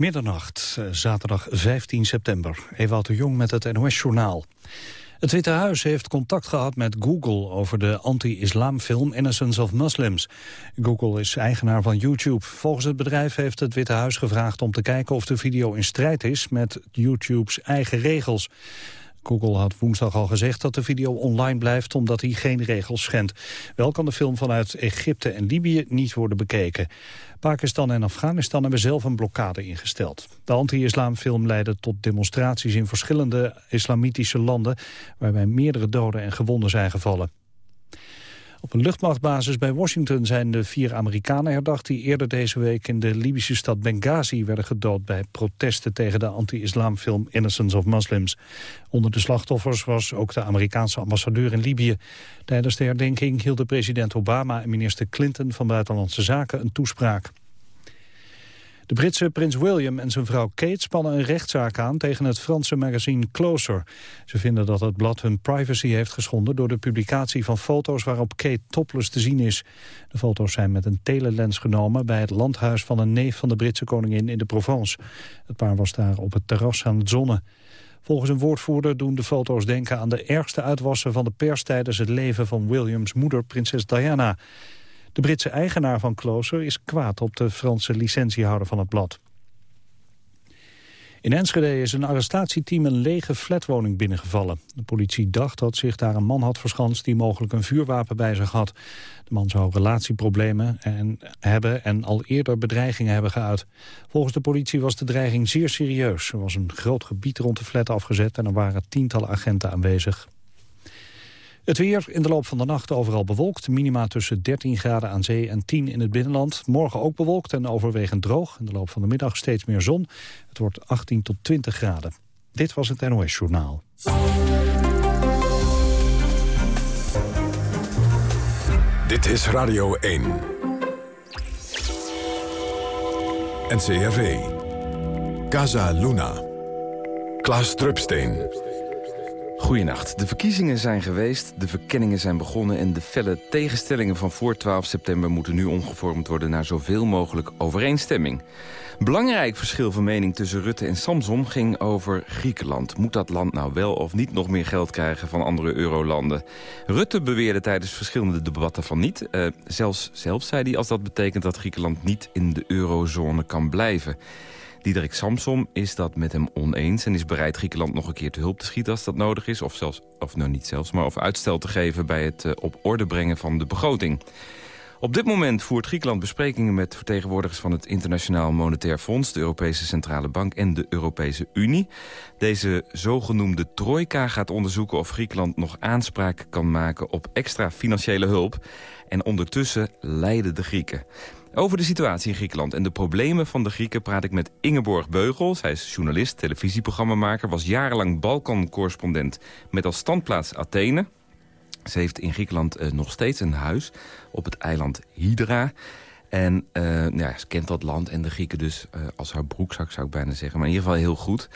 Middernacht, eh, zaterdag 15 september. Ewout de Jong met het NOS-journaal. Het Witte Huis heeft contact gehad met Google over de anti-islamfilm Innocence of Muslims. Google is eigenaar van YouTube. Volgens het bedrijf heeft het Witte Huis gevraagd om te kijken of de video in strijd is met YouTube's eigen regels. Google had woensdag al gezegd dat de video online blijft omdat hij geen regels schendt. Wel kan de film vanuit Egypte en Libië niet worden bekeken. Pakistan en Afghanistan hebben zelf een blokkade ingesteld. De anti-islamfilm leidde tot demonstraties in verschillende islamitische landen... waarbij meerdere doden en gewonden zijn gevallen. Op een luchtmachtbasis bij Washington zijn de vier Amerikanen herdacht... die eerder deze week in de Libische stad Benghazi werden gedood... bij protesten tegen de anti-islamfilm Innocence of Muslims. Onder de slachtoffers was ook de Amerikaanse ambassadeur in Libië. Tijdens de herdenking hielden president Obama en minister Clinton van Buitenlandse Zaken een toespraak. De Britse prins William en zijn vrouw Kate spannen een rechtszaak aan tegen het Franse magazine Closer. Ze vinden dat het blad hun privacy heeft geschonden door de publicatie van foto's waarop Kate topless te zien is. De foto's zijn met een telelens genomen bij het landhuis van een neef van de Britse koningin in de Provence. Het paar was daar op het terras aan het zonnen. Volgens een woordvoerder doen de foto's denken aan de ergste uitwassen van de pers tijdens het leven van Williams moeder, prinses Diana. De Britse eigenaar van Closer is kwaad op de Franse licentiehouder van het blad. In Enschede is een arrestatieteam een lege flatwoning binnengevallen. De politie dacht dat zich daar een man had verschanst die mogelijk een vuurwapen bij zich had. De man zou relatieproblemen en hebben en al eerder bedreigingen hebben geuit. Volgens de politie was de dreiging zeer serieus. Er was een groot gebied rond de flat afgezet en er waren tientallen agenten aanwezig. Het weer in de loop van de nacht overal bewolkt. Minima tussen 13 graden aan zee en 10 in het binnenland. Morgen ook bewolkt en overwegend droog. In de loop van de middag steeds meer zon. Het wordt 18 tot 20 graden. Dit was het NOS Journaal. Dit is Radio 1. NCRV. Casa Luna. Klaas Drupsteen. Goedenacht. De verkiezingen zijn geweest, de verkenningen zijn begonnen... en de felle tegenstellingen van voor 12 september... moeten nu omgevormd worden naar zoveel mogelijk overeenstemming. Belangrijk verschil van mening tussen Rutte en Samsom ging over Griekenland. Moet dat land nou wel of niet nog meer geld krijgen van andere eurolanden? Rutte beweerde tijdens verschillende debatten van niet. Uh, zelfs, zelfs zei hij als dat betekent dat Griekenland niet in de eurozone kan blijven. Diederik Samsom is dat met hem oneens... en is bereid Griekenland nog een keer te hulp te schieten als dat nodig is... of, zelfs, of nou niet zelfs, maar of uitstel te geven bij het uh, op orde brengen van de begroting. Op dit moment voert Griekenland besprekingen met vertegenwoordigers van het Internationaal Monetair Fonds, de Europese Centrale Bank en de Europese Unie. Deze zogenoemde trojka gaat onderzoeken of Griekenland nog aanspraak kan maken op extra financiële hulp. En ondertussen lijden de Grieken. Over de situatie in Griekenland en de problemen van de Grieken praat ik met Ingeborg Beugel. Zij is journalist, televisieprogrammamaker, was jarenlang Balkan-correspondent met als standplaats Athene. Ze heeft in Griekenland uh, nog steeds een huis op het eiland Hydra. En nou ja, ze kent dat land en de Grieken dus uh, als haar broekzak zou ik bijna zeggen. Maar in ieder geval heel goed.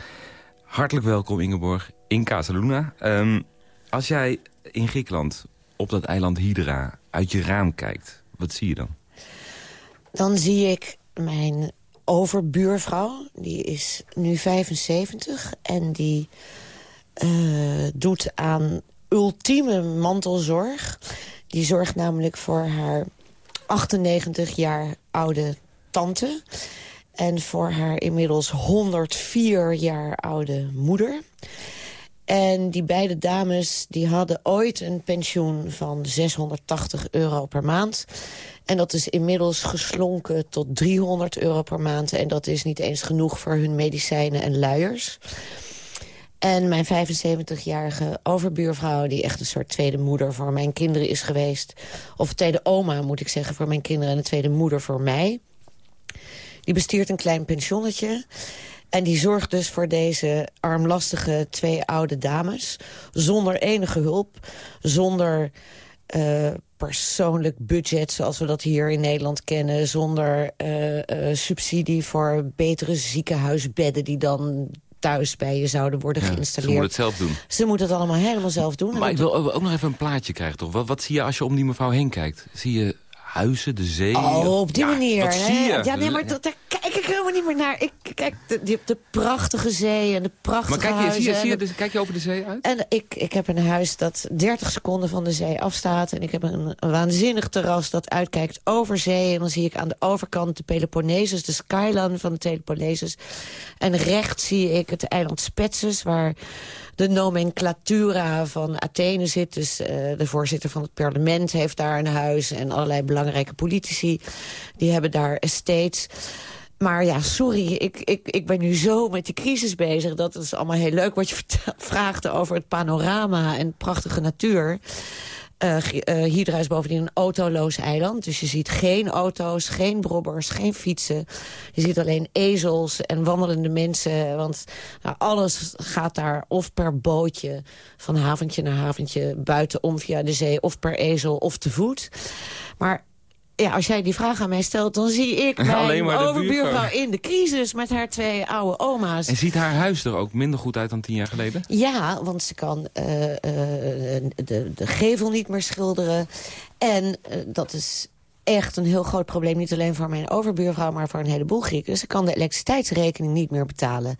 Hartelijk welkom Ingeborg in Casaluna. Um, als jij in Griekenland op dat eiland Hydra uit je raam kijkt, wat zie je dan? Dan zie ik mijn overbuurvrouw, die is nu 75... en die uh, doet aan ultieme mantelzorg. Die zorgt namelijk voor haar 98 jaar oude tante... en voor haar inmiddels 104 jaar oude moeder... En die beide dames die hadden ooit een pensioen van 680 euro per maand. En dat is inmiddels geslonken tot 300 euro per maand. En dat is niet eens genoeg voor hun medicijnen en luiers. En mijn 75-jarige overbuurvrouw... die echt een soort tweede moeder voor mijn kinderen is geweest... of tweede oma, moet ik zeggen, voor mijn kinderen... en een tweede moeder voor mij... die bestiert een klein pensionnetje... En die zorgt dus voor deze armlastige twee oude dames... zonder enige hulp, zonder uh, persoonlijk budget... zoals we dat hier in Nederland kennen... zonder uh, uh, subsidie voor betere ziekenhuisbedden... die dan thuis bij je zouden worden ja, geïnstalleerd. Ze moeten het zelf doen. Ze moeten het allemaal helemaal zelf doen. Maar ik wil ook nog even een plaatje krijgen, toch? Wat, wat zie je als je om die mevrouw heen kijkt? Zie je huizen, de zee. Oh, op die Ja, manier. Dat zie je. Ja, nee, maar dat, daar kijk ik helemaal niet meer naar. Ik kijk de, die- de prachtige zee en de prachtige Maar kijk je, huizen. zie je, zie je, de- dus, kijk je over de zee uit? En ik, ik heb een huis dat 30 seconden van de zee afstaat. En ik heb een, een waanzinnig terras dat uitkijkt over zee. En dan zie ik aan de overkant de Peloponnesus, de skyline van de Peloponnesus. En rechts zie ik het eiland Spetses, waar de nomenclatura van Athene zit. Dus eh, de voorzitter van het parlement heeft daar een huis. En allerlei belangrijke politici, die hebben daar estates. Maar ja, sorry, ik, ik, ik ben nu zo met die crisis bezig. Dat is allemaal heel leuk wat je vraagt over het panorama en prachtige natuur. Eh G- eh, Hydra is bovendien een autoloos eiland. Dus je ziet geen auto's, geen brobbers, geen fietsen. Je ziet alleen ezels en wandelende mensen. Want nou, alles gaat daar of per bootje van haventje naar haventje... buitenom via de zee, of per ezel, of te voet. Maar ja, als jij die vraag aan mij stelt, dan zie ik mijn overbuurvrouw buurvrouw. in de crisis... met haar twee oude oma's. En ziet haar huis er ook minder goed uit dan tien jaar geleden? Ja, want ze kan eh, eh, de, de gevel niet meer schilderen. En eh, dat is echt een heel groot probleem. Niet alleen voor mijn overbuurvrouw, maar voor een heleboel Grieken. Ze kan de elektriciteitsrekening niet meer betalen.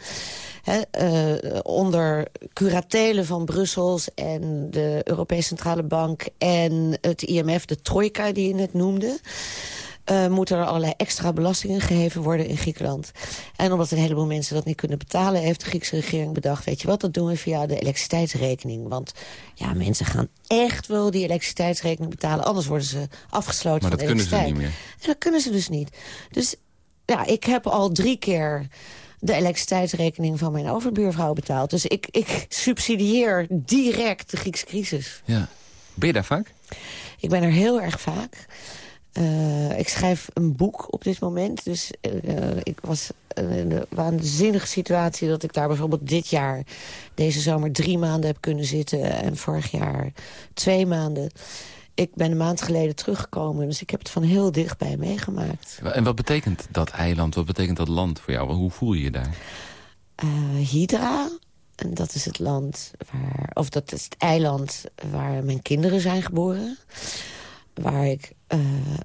Eh, onder curatelen van Brussels en de Europese Centrale Bank... en het IMF, de trojka die je net noemde... eh, moeten er allerlei extra belastingen geheven worden in Griekenland. En omdat een heleboel mensen dat niet kunnen betalen... heeft de Griekse regering bedacht, weet je wat, dat doen we via de elektriciteitsrekening. Want ja, mensen gaan echt wel die elektriciteitsrekening betalen... anders worden ze afgesloten Maar van dat de kunnen ze elektriciteit. niet meer. En dat kunnen ze dus niet. Dus ja, ik heb al drie keer de elektriciteitsrekening van mijn overbuurvrouw betaald. Dus ik, ik subsidieer direct de Griekse crisis. Ja. Ben je daar vaak? Ik ben er heel erg vaak. Eh, ik schrijf een boek op dit moment. Dus eh, ik was in de waanzinnige situatie dat ik daar bijvoorbeeld dit jaar... deze zomer drie maanden heb kunnen zitten en vorig jaar twee maanden. Ik ben een maand geleden teruggekomen, dus ik heb het van heel dichtbij meegemaakt. En wat betekent dat eiland, wat betekent dat land voor jou? Hoe voel je je daar? Eh, Hydra, en dat is het land waar, of dat is het eiland waar mijn kinderen zijn geboren. Waar ik eh,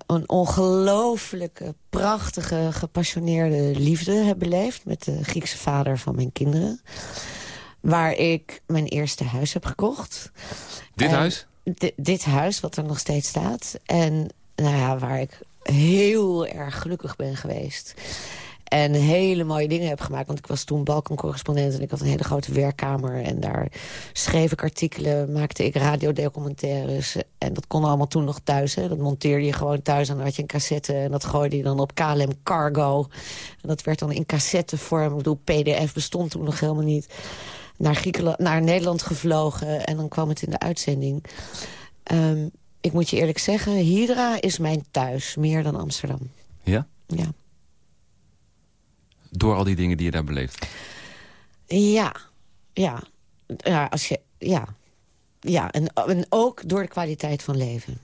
een ongelooflijke, prachtige, gepassioneerde liefde heb beleefd... met de Griekse vader van mijn kinderen. Waar ik mijn eerste huis heb gekocht. Dit En huis? di- dit huis, wat er nog steeds staat. En nou ja, waar ik heel erg gelukkig ben geweest. En hele mooie dingen heb gemaakt. Want ik was toen Balkancorrespondent en ik had een hele grote werkkamer. En daar schreef ik artikelen, maakte ik radiodocumentaires. En dat kon allemaal toen nog thuis. Hè. Dat monteerde je gewoon thuis en dan had je een cassette. En dat gooide je dan op KLM Cargo. En dat werd dan in cassettevorm. Ik bedoel, pdf bestond toen nog helemaal niet. Naar, Griekenland, naar Nederland gevlogen. En dan kwam het in de uitzending. Ehm, ik moet je eerlijk zeggen, Hydra is mijn thuis. Meer dan Amsterdam. Ja? Ja. Door al die dingen die je daar beleeft. Ja, ja. Ja, als je, ja. ja en, en ook door de kwaliteit van leven.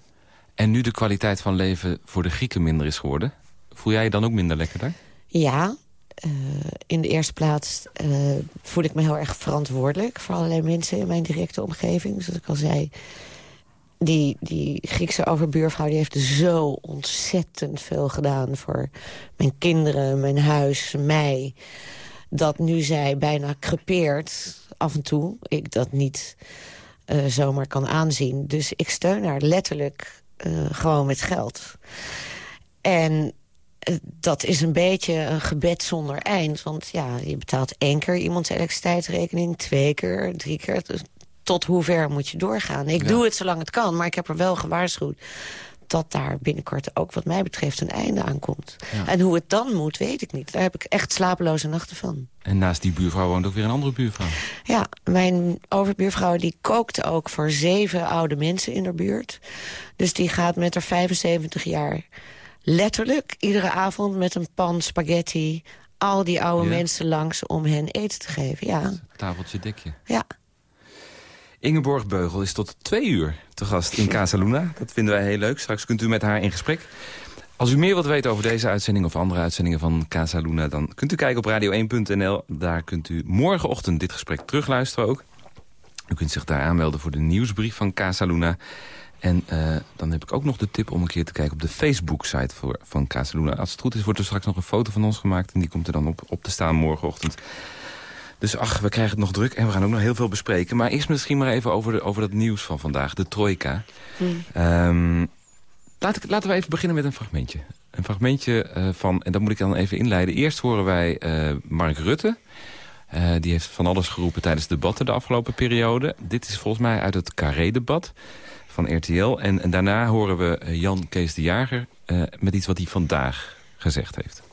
En nu de kwaliteit van leven voor de Grieken minder is geworden... voel jij je dan ook minder lekker daar? Ja, eh, in de eerste plaats eh, voel ik me heel erg verantwoordelijk... voor allerlei mensen in mijn directe omgeving. Zoals ik al zei, die, die Griekse overbuurvrouw... die heeft zo ontzettend veel gedaan voor mijn kinderen, mijn huis, mij... dat nu zij bijna crepeert, af en toe, ik dat niet eh, zomaar kan aanzien. Dus ik steun haar letterlijk eh, gewoon met geld. En eh, dat is een beetje een gebed zonder eind. Want ja, je betaalt één keer iemands elektriciteitsrekening... twee keer, drie keer. Tot hoe ver moet je doorgaan? Ik Ja. doe het zolang het kan, maar ik heb er wel gewaarschuwd... dat daar binnenkort ook wat mij betreft een einde aan komt. Ja. En hoe het dan moet, weet ik niet. Daar heb ik echt slapeloze nachten van. En naast die buurvrouw woont ook weer een andere buurvrouw. Ja, mijn overbuurvrouw die kookt ook voor zeven oude mensen in haar buurt. Dus die gaat met haar 75 jaar letterlijk iedere avond met een pan spaghetti... al die oude Ja. mensen langs om hen eten te geven. Ja, Tafeltje, dekje. ja. Ingeborg Beugel is tot twee uur te gast in Casa Luna. Dat vinden wij heel leuk. Straks kunt u met haar in gesprek. Als u meer wilt weten over deze uitzending of andere uitzendingen van Casa Luna... dan kunt u kijken op radio1.nl. Daar kunt u morgenochtend dit gesprek terugluisteren ook. U kunt zich daar aanmelden voor de nieuwsbrief van Casa Luna. En uh, dan heb ik ook nog de tip om een keer te kijken op de Facebook-site van Casaluna. Als het goed is, wordt er straks nog een foto van ons gemaakt... en die komt er dan op, op te staan morgenochtend. Dus ach, we krijgen het nog druk en we gaan ook nog heel veel bespreken. Maar eerst misschien maar even over, de, over dat nieuws van vandaag, de trojka. Hmm. Um, laat ik, laten we even beginnen met een fragmentje. Een fragmentje uh, van, en dat moet ik dan even inleiden. Eerst horen wij uh, Mark Rutte. Uh, die heeft van alles geroepen tijdens debatten de afgelopen periode. Dit is volgens mij uit het Carré-debat van RTL. En, en, daarna horen we Jan Kees de Jager met iets wat hij vandaag gezegd heeft.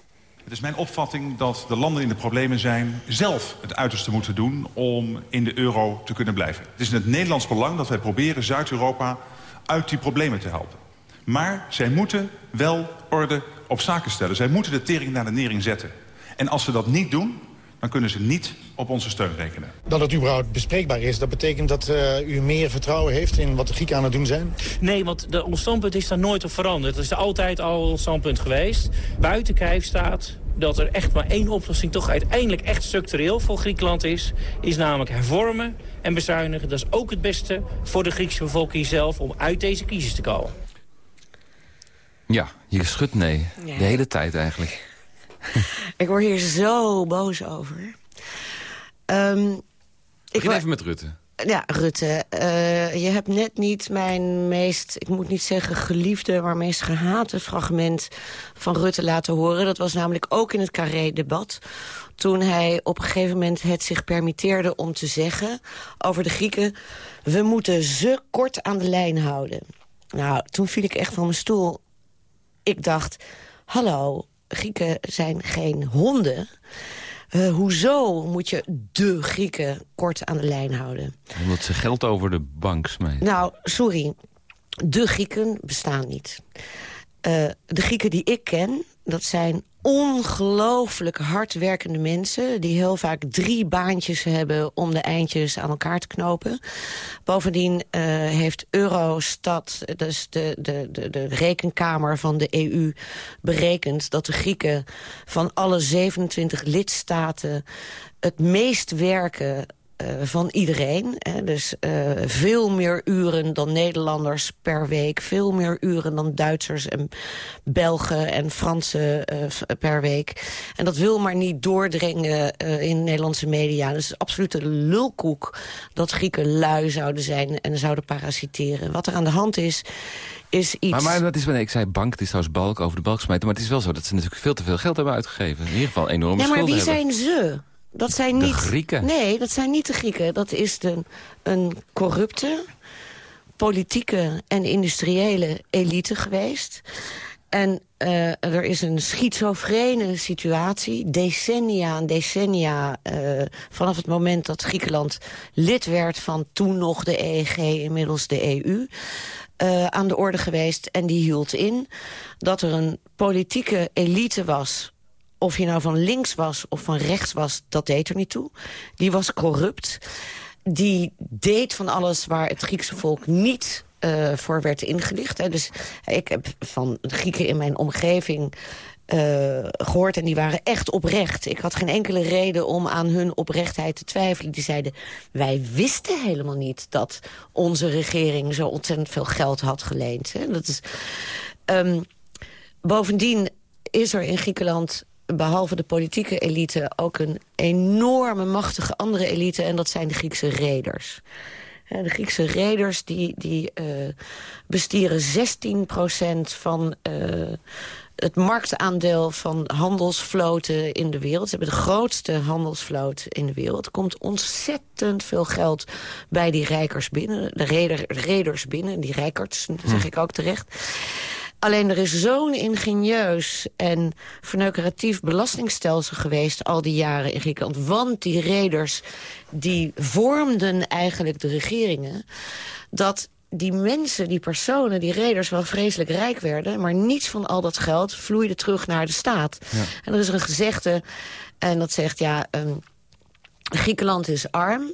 Het is mijn opvatting dat de landen in de problemen zijn... zelf het uiterste moeten doen om in de euro te kunnen blijven. Het is in het Nederlands belang dat wij proberen Zuid-Europa uit die problemen te helpen. Maar zij moeten wel orde op zaken stellen. Zij moeten de tering naar de nering zetten. En als ze dat niet doen, dan kunnen ze niet op onze steun rekenen. Dat het überhaupt bespreekbaar is, dat betekent dat uh, u meer vertrouwen heeft in wat de Grieken aan het doen zijn? Nee, want de, ons standpunt is daar nooit op veranderd. Dat is altijd al ons standpunt geweest. Buiten kijf staat dat er echt maar één oplossing toch uiteindelijk echt structureel voor Griekenland is. Is namelijk hervormen en bezuinigen. Dat is ook het beste voor de Griekse bevolking zelf om uit deze crisis te komen. Ja, je schudt nee. De hele tijd eigenlijk. ik word hier zo boos over. Um, ik even met Rutte. Ja, Rutte. Uh, je hebt net niet mijn meest, ik moet niet zeggen geliefde... maar meest gehate fragment van Rutte laten horen. Dat was namelijk ook in het Carré-debat. Toen hij op een gegeven moment het zich permitteerde om te zeggen... over de Grieken, we moeten ze kort aan de lijn houden. Nou, toen viel ik echt van mijn stoel. Ik dacht, hallo, Grieken zijn geen honden. Uh, hoezo moet je de Grieken kort aan de lijn houden? Omdat ze geld over de bank smijten. Nou, sorry. De Grieken bestaan niet. Uh, de Grieken die ik ken, dat zijn ongelooflijk hardwerkende mensen... die heel vaak drie baantjes hebben om de eindjes aan elkaar te knopen. Bovendien uh, heeft Eurostat, dus de, de, de, de rekenkamer van de EU... berekend dat de Grieken van alle 27 lidstaten het meest werken van iedereen. Hè. Dus uh, veel meer uren dan Nederlanders per week. Veel meer uren dan Duitsers en Belgen en Fransen uh, per week. En dat wil maar niet doordringen in Nederlandse media. Dus absolute lulkoek dat Grieken lui zouden zijn en zouden parasiteren. Wat er aan de hand is, is iets... Maar, maar dat is, ik zei bank, het is trouwens balk over de balk smijten... maar het is wel zo dat ze natuurlijk veel te veel geld hebben uitgegeven. In ieder geval enorme. Ja, maar wie zijn ze? Dat zijn niet, de Grieken? Nee, dat zijn niet de Grieken. Dat is de, een corrupte, politieke en industriële elite geweest. En uh, er is een schizofrene situatie, decennia en decennia... Uh, vanaf het moment dat Griekenland lid werd van toen nog de EEG, inmiddels de EU... Uh, aan de orde geweest en die hield in dat er een politieke elite was of je nou van links was of van rechts was, dat deed er niet toe. Die was corrupt. Die deed van alles waar het Griekse volk niet uh, voor werd ingelicht. Hè. Dus ik heb van Grieken in mijn omgeving uh, gehoord en die waren echt oprecht. Ik had geen enkele reden om aan hun oprechtheid te twijfelen. Die zeiden, wij wisten helemaal niet dat onze regering zo ontzettend veel geld had geleend. Hè. Dat is, um, bovendien is er in Griekenland behalve de politieke elite ook een enorme machtige andere elite... en dat zijn de Griekse reders. De Griekse reders die, die uh, bestieren 16% van uh, het marktaandeel van handelsvloten in de wereld. Ze hebben de grootste handelsvloot in de wereld. Er komt ontzettend veel geld bij die rijkers binnen. De reder, reders binnen, die rijkers, zeg hm. ik ook terecht. Alleen er is zo'n ingenieus en verneukeratief belastingstelsel geweest... al die jaren in Griekenland. Want die reders die vormden eigenlijk de regeringen... dat die mensen, die personen, die reders wel vreselijk rijk werden... maar niets van al dat geld vloeide terug naar de staat. Ja. En er is een gezegde, en dat zegt... ja, um, Griekenland is arm...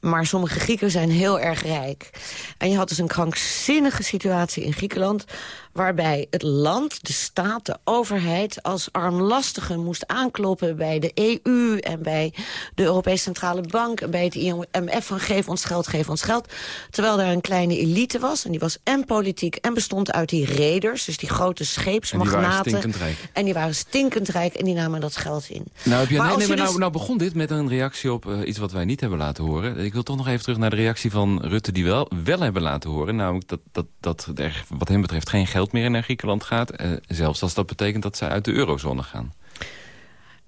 Maar sommige Grieken zijn heel erg rijk. En je had dus een krankzinnige situatie in Griekenland... waarbij het land, de staat, de overheid... als armlastige moest aankloppen bij de EU en bij de Europese Centrale Bank... en bij het IMF van geef ons geld, geef ons geld. Terwijl daar een kleine elite was, en die was en politiek... en bestond uit die raiders, dus die grote scheepsmagnaten. En die waren En die waren stinkend rijk en die namen dat geld in. Nou, heb je, Maar nee, nee, maar dus- nou, nou begon dit met een reactie op eh, iets wat wij niet hebben laten horen. Ik wil toch nog even terug naar de reactie van Rutte die wel, wel hebben laten horen. Namelijk dat, dat, dat er wat hem betreft geen geld meer naar Griekenland gaat. eh, zelfs als dat betekent dat ze uit de eurozone gaan.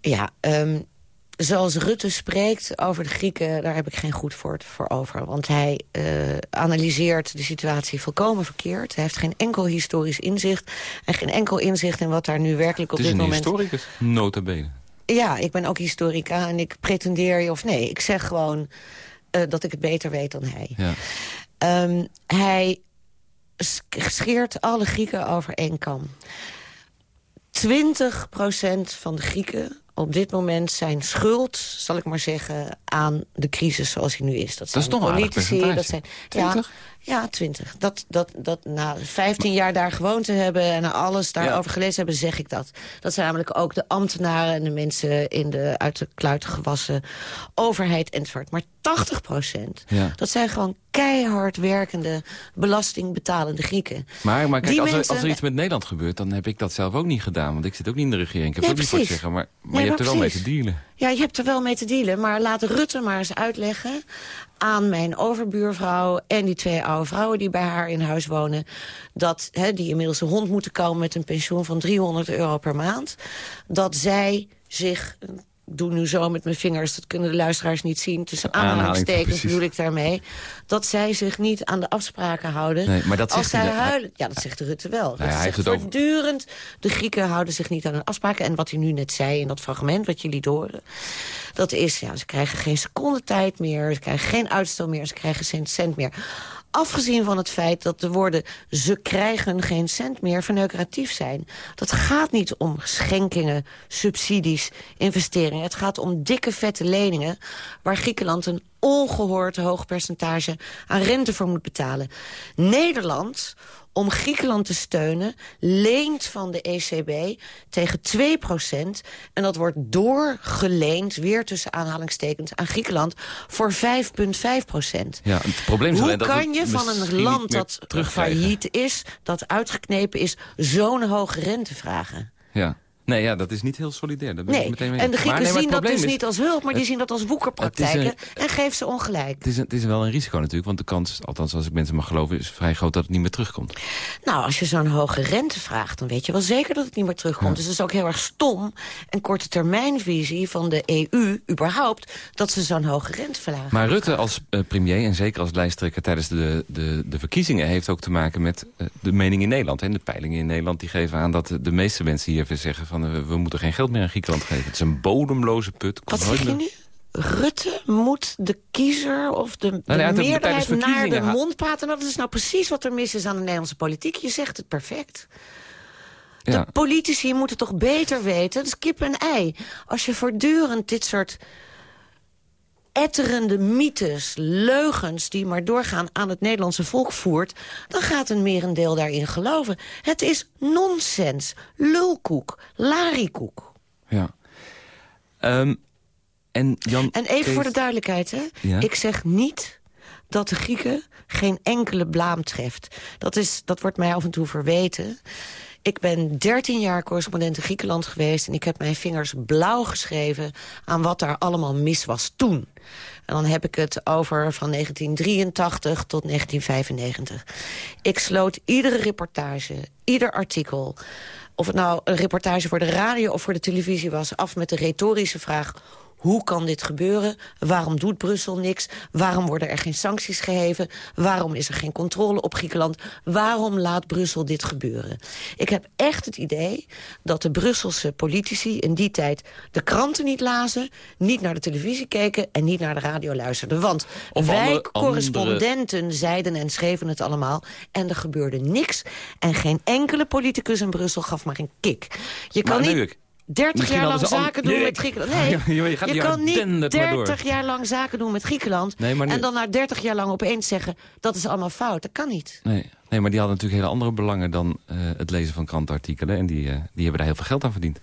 Ja, ehm, zoals Rutte spreekt over de Grieken... daar heb ik geen goed woord voor over. Want hij eh, analyseert de situatie volkomen verkeerd. Hij heeft geen enkel historisch inzicht... en geen enkel inzicht in wat daar nu werkelijk op Het is dit een moment... historicus, nota bene. Ja, ik ben ook historica en ik pretendeer... of nee, ik zeg gewoon eh, dat ik het beter weet dan hij. Ja. Ehm, hij scheert alle Grieken over één kam. 20% van de Grieken op dit moment zijn schuld, zal ik maar zeggen, aan de crisis zoals die nu is. Dat, zijn is toch een politici, dat zijn 20? Ja, ja, 20. Dat, dat, dat na 15 jaar daar gewoond te hebben en na alles daarover Ja. gelezen hebben, zeg ik dat. Dat zijn namelijk ook de ambtenaren en de mensen in de uit de kluiten gewassen overheid enzovoort. Maar 80 Ja. dat zijn gewoon keihard werkende, belastingbetalende Grieken. Maar, maar kijk, Die als er, mensen- als er iets met Nederland gebeurt... dan heb ik dat zelf ook niet gedaan. Want ik zit ook niet in de regering. Ik heb ook niet voor te zeggen. Maar, maar Nee, je hebt er wel mee te dealen. Ja, je hebt er wel mee te dealen. Maar laat Rutte maar eens uitleggen aan mijn overbuurvrouw... en die twee oude vrouwen die bij haar in huis wonen... Dat, die inmiddels een hond moeten komen met een pensioen van 300 euro per maand... dat zij zich... Ik doe nu zo met mijn vingers, dat kunnen de luisteraars niet zien. Tussen aanhalingstekens bedoel ik daarmee. Dat zij zich niet aan de afspraken houden. Nee, maar dat als zegt zij dan- huilen. Ja, dat zegt Rutte wel. Dat hij zegt over- voortdurend. De Grieken houden zich niet aan hun afspraken. En wat hij nu net zei in dat fragment, wat jullie horen... dat is, ja, ze krijgen geen seconde tijd meer... ze krijgen geen uitstel meer, ze krijgen geen cent meer. Afgezien van het feit dat de woorden... ze krijgen geen cent meer verneukeratief zijn. Dat gaat niet om schenkingen, subsidies, investeringen. Het gaat om dikke, vette leningen... waar Griekenland een ongehoord hoog percentage aan rente voor moet betalen. Nederland om Griekenland te steunen, leent van de ECB tegen 2% En dat wordt doorgeleend, weer tussen aanhalingstekens, aan Griekenland voor 5,5% Ja, het probleem is Hoe dat kan je van een land dat failliet is, dat uitgeknepen is, zo'n hoge rente vragen? Ja. Nee, ja, dat is niet heel solidair. Daar ben ik Nee, meteen mee en de. Grieken Maar nee, zien dat dus is- niet als hulp, maar die het- zien dat als woekerpraktijken en geef ze ongelijk. Het is, een- het is wel een risico natuurlijk, want de kans, althans als ik mensen mag geloven, is vrij groot dat het niet meer terugkomt. Nou, als je zo'n hoge rente vraagt, dan weet je wel zeker dat het niet meer terugkomt. Dus het is ook heel erg stom en korte termijnvisie van de EU überhaupt... dat ze zo'n hoge rente verlagen. Maar Rutte als eh, premier en zeker als lijsttrekker tijdens de, de, de verkiezingen... heeft ook te maken met eh, de mening in Nederland. En de peilingen in Nederland die geven aan dat de, de meeste mensen hier weer zeggen... van eh, we, we moeten geen geld meer aan Griekenland geven. Het is een bodemloze put. Wat zeg je nu? Rutte moet de kiezer of de, de Nou meerderheid naar de mond praten. Nou, dat is nou precies wat er mis is aan de Nederlandse politiek. Je zegt het perfect. Ja. De politici moeten toch beter weten. Dat is kip en ei. Als je voortdurend dit soort etterende mythes, leugens... die maar doorgaan aan het Nederlandse volk voert... dan gaat een merendeel daarin geloven. Het is nonsens, lulkoek, larikoek. ja. Ehm, en Jan En even Kees- voor de duidelijkheid, hè? Ja? ik zeg niet dat de Grieken geen enkele blaam treft. Dat, is, dat wordt mij af en toe verweten. Ik ben 13 jaar correspondent in Griekenland geweest... en ik heb mijn vingers blauw geschreven aan wat daar allemaal mis was toen. En dan heb ik het over van 1983 tot 1995. Ik sloot iedere reportage, ieder artikel... of het nou een reportage voor de radio of voor de televisie was... af met de retorische vraag... Hoe kan dit gebeuren? Waarom doet Brussel niks? Waarom worden er geen sancties geheven? Waarom is er geen controle op Griekenland? Waarom laat Brussel dit gebeuren? Ik heb echt het idee dat de Brusselse politici in die tijd... de kranten niet lazen, niet naar de televisie keken... en niet naar de radio luisterden. Want Of wij, andere- correspondenten, zeiden en schreven het allemaal... en er gebeurde niks. En geen enkele politicus in Brussel gaf maar een kik. Je kan Maar niet... nu ik, 30 jaar lang zaken doen met Griekenland. Nee, je, gaat je kan niet 30 jaar lang zaken doen met Griekenland... Nee, maar nu... en dan na 30 jaar lang opeens zeggen... dat is allemaal fout. Dat kan niet. Nee, nee maar die hadden natuurlijk hele andere belangen... dan uh, het lezen van krantenartikelen. En die, uh, die hebben daar heel veel geld aan verdiend.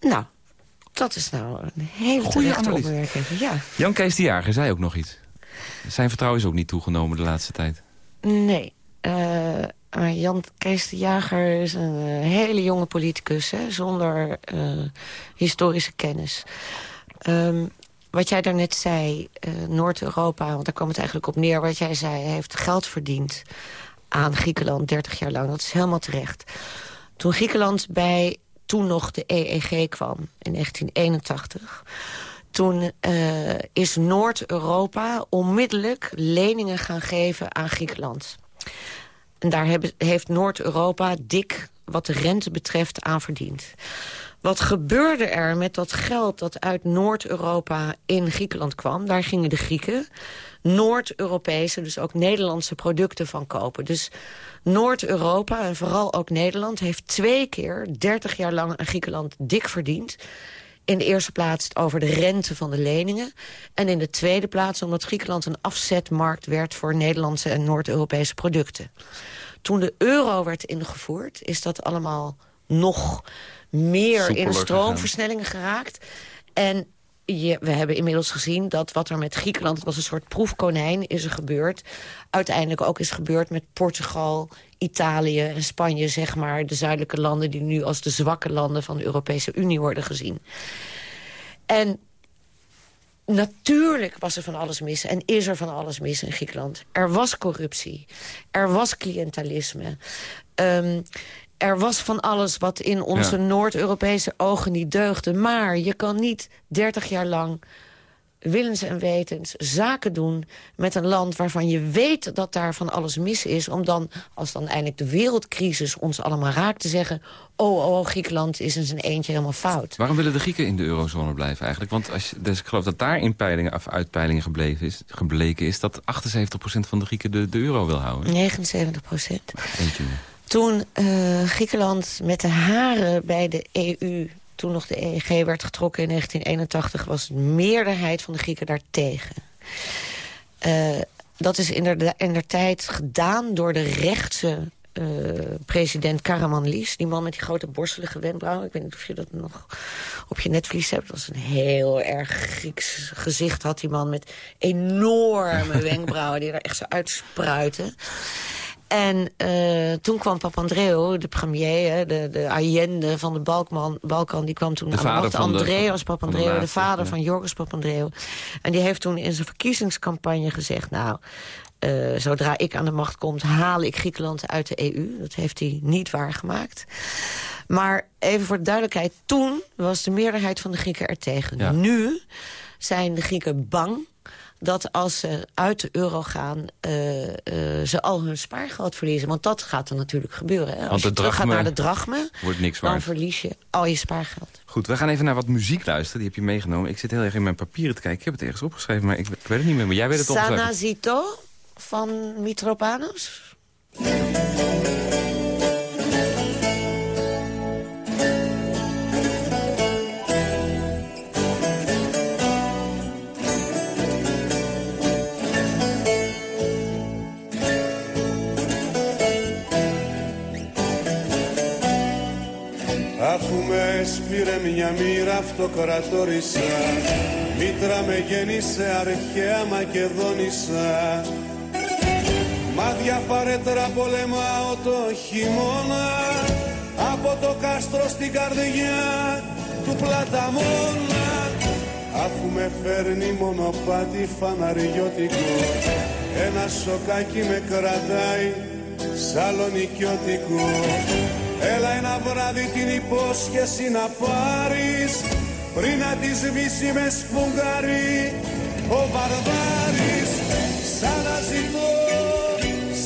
Nou, dat is nou een hele goede opmerking. Ja. Jan Kees de Jager zei ook nog iets. Zijn vertrouwen is ook niet toegenomen de laatste tijd. Nee. Uh, maar Jan Kees de Jager is een uh, hele jonge politicus... Hè, zonder uh, historische kennis. Um, wat jij daarnet zei, Noord-Europa... want daar kwam het eigenlijk op neer wat jij zei... heeft geld verdiend aan Griekenland 30 jaar lang. Dat is helemaal terecht. Toen Griekenland bij toen nog de EEG kwam in 1981... Toen is Noord-Europa onmiddellijk leningen gaan geven aan Griekenland. En daar hebben, heeft Noord-Europa dik, wat de rente betreft, aan verdiend. Wat gebeurde er met dat geld dat uit Noord-Europa in Griekenland kwam? Daar gingen de Grieken Noord-Europese, dus ook Nederlandse producten van kopen. Dus Noord-Europa en vooral ook Nederland... heeft twee keer 30 jaar lang aan Griekenland dik verdiend. In de eerste plaats over de rente van de leningen. En in de tweede plaats omdat Griekenland een afzetmarkt werd... voor Nederlandse en Noord-Europese producten. Toen de euro werd ingevoerd, is dat allemaal nog meer in stroomversnellingen geraakt. En je, we hebben inmiddels gezien dat wat er met Griekenland... was een soort proefkonijn, is er gebeurd. Uiteindelijk ook is gebeurd met Portugal, Italië en Spanje... zeg maar, de zuidelijke landen die nu als de zwakke landen... van de Europese Unie worden gezien. En natuurlijk was er van alles mis en is er van alles mis in Griekenland. Er was corruptie, er was cliëntalisme... Um, er was van alles wat in onze Noord-Europese ogen niet deugde. Maar je kan niet 30 jaar lang willens en wetens zaken doen met een land waarvan je weet dat daar van alles mis is... om dan, als dan eindelijk de wereldcrisis ons allemaal raakt, te zeggen... oh, oh, oh Griekenland is in zijn eentje helemaal fout. Waarom willen de Grieken in de eurozone blijven eigenlijk? Want als je, dus ik geloof dat daar in peilingen, of uitpeilingen gebleven is, gebleken is... dat 78% van de Grieken de, de euro wil houden. 79%. Eentje toen uh, Griekenland met de haren bij de EU... toen nog de EEG werd getrokken in 1981... was de meerderheid van de Grieken daartegen. Uh, dat is in der, in der tijd gedaan door de rechtse uh, president Karamanlis. Die man met die grote borstelige wenkbrauwen. Ik weet niet of je dat nog op je netvlies hebt. Dat was een heel erg Grieks gezicht had die man met enorme wenkbrauwen... die er echt zo uitspruiten. En uh, toen kwam Papandreou, de premier, de, de Allende van de Balkan, Balkan die kwam toen de aan de macht. Andreas Papandreou, de, vader van Joris Papandreou. En die heeft toen in zijn verkiezingscampagne gezegd... nou, uh, zodra ik aan de macht kom, haal ik Griekenland uit de EU. Dat heeft hij niet waargemaakt. Maar even voor de duidelijkheid, toen was de meerderheid van de Grieken er tegen. Nu zijn de Grieken bang dat als ze uit de euro gaan... Uh, uh, ze al hun spaargeld verliezen. Want dat gaat er natuurlijk gebeuren. Hè? Als je terug gaat naar de drachme, wordt niks dan verlies je al je spaargeld. Goed, we gaan even naar wat muziek luisteren. Die heb je meegenomen. Ik zit heel erg in mijn papieren te kijken. Ik heb het ergens opgeschreven, maar ik, ik weet het niet meer. Maar jij weet het ongetwijfeld. Sanazito van Mitropanos. Με σπήρε μια μοίρα αυτοκρατόρισα. Μήτρα με γέννησε αρχαία Μακεδόνισσα. Μα διαφαρέτρα πολεμάω το χειμώνα. Από το κάστρο στην καρδιά του πλαταμόνα. Αφού με φέρνει μονοπάτι φαναριώτικο Ένα σοκάκι με κρατάει σαλονικιώτικο Έλα ένα βράδυ την υπόσχεση να πάρεις Πριν να τη σβήσει με σπουγγαρί ο Βαρβάρης Σαν να ζητώ,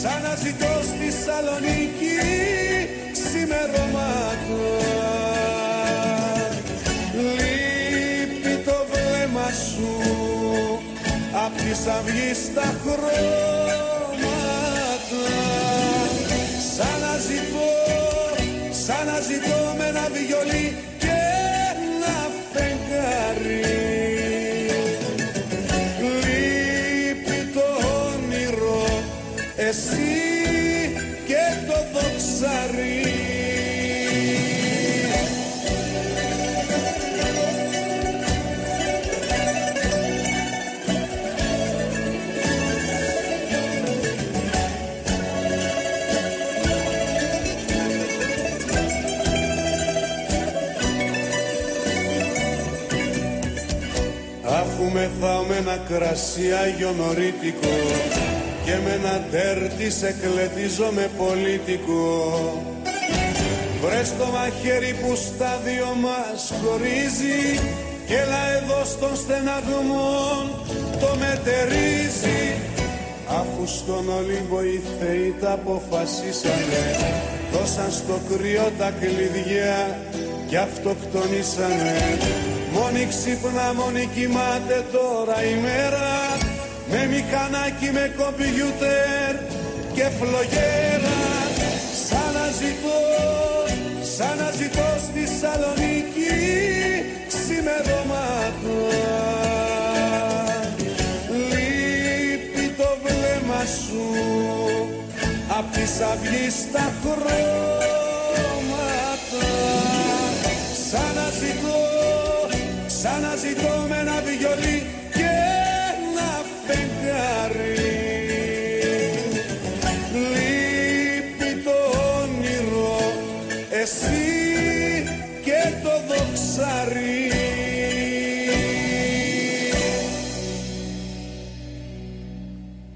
σαν να ζητώ στη Σαλονίκη ξημερώματα Λείπει το βλέμμα σου απ' τις αυγείς τα χρώματα ζητώ με ένα βιολί. Αφού μεθάω με ένα κρασί αγιονορίτικο και με ένα τέρτι σε κλετίζω με πολίτικο. Βρες το μαχαίρι που στα δυο μας χωρίζει και έλα εδώ στον στεναγμό το μετερίζει. Αφού στον Ολύμπο οι θεοί τα αποφασίσανε δώσαν στο κρύο τα κλειδιά και αυτοκτονήσανε Μόνη ξύπνα, μόνη κοιμάται τώρα η μέρα. Με μηχανάκι, με κομπιούτερ και φλογέρα. Σαν να ζητώ, σαν να ζητώ στη Σαλονίκη ξημερώματα. Λείπει το βλέμμα σου. Απ' τις αυγείς τα χρώματα Σαν να ζητώ με ένα βιολί και ένα φεγγάρι Λείπει το όνειρο εσύ και το δοξάρι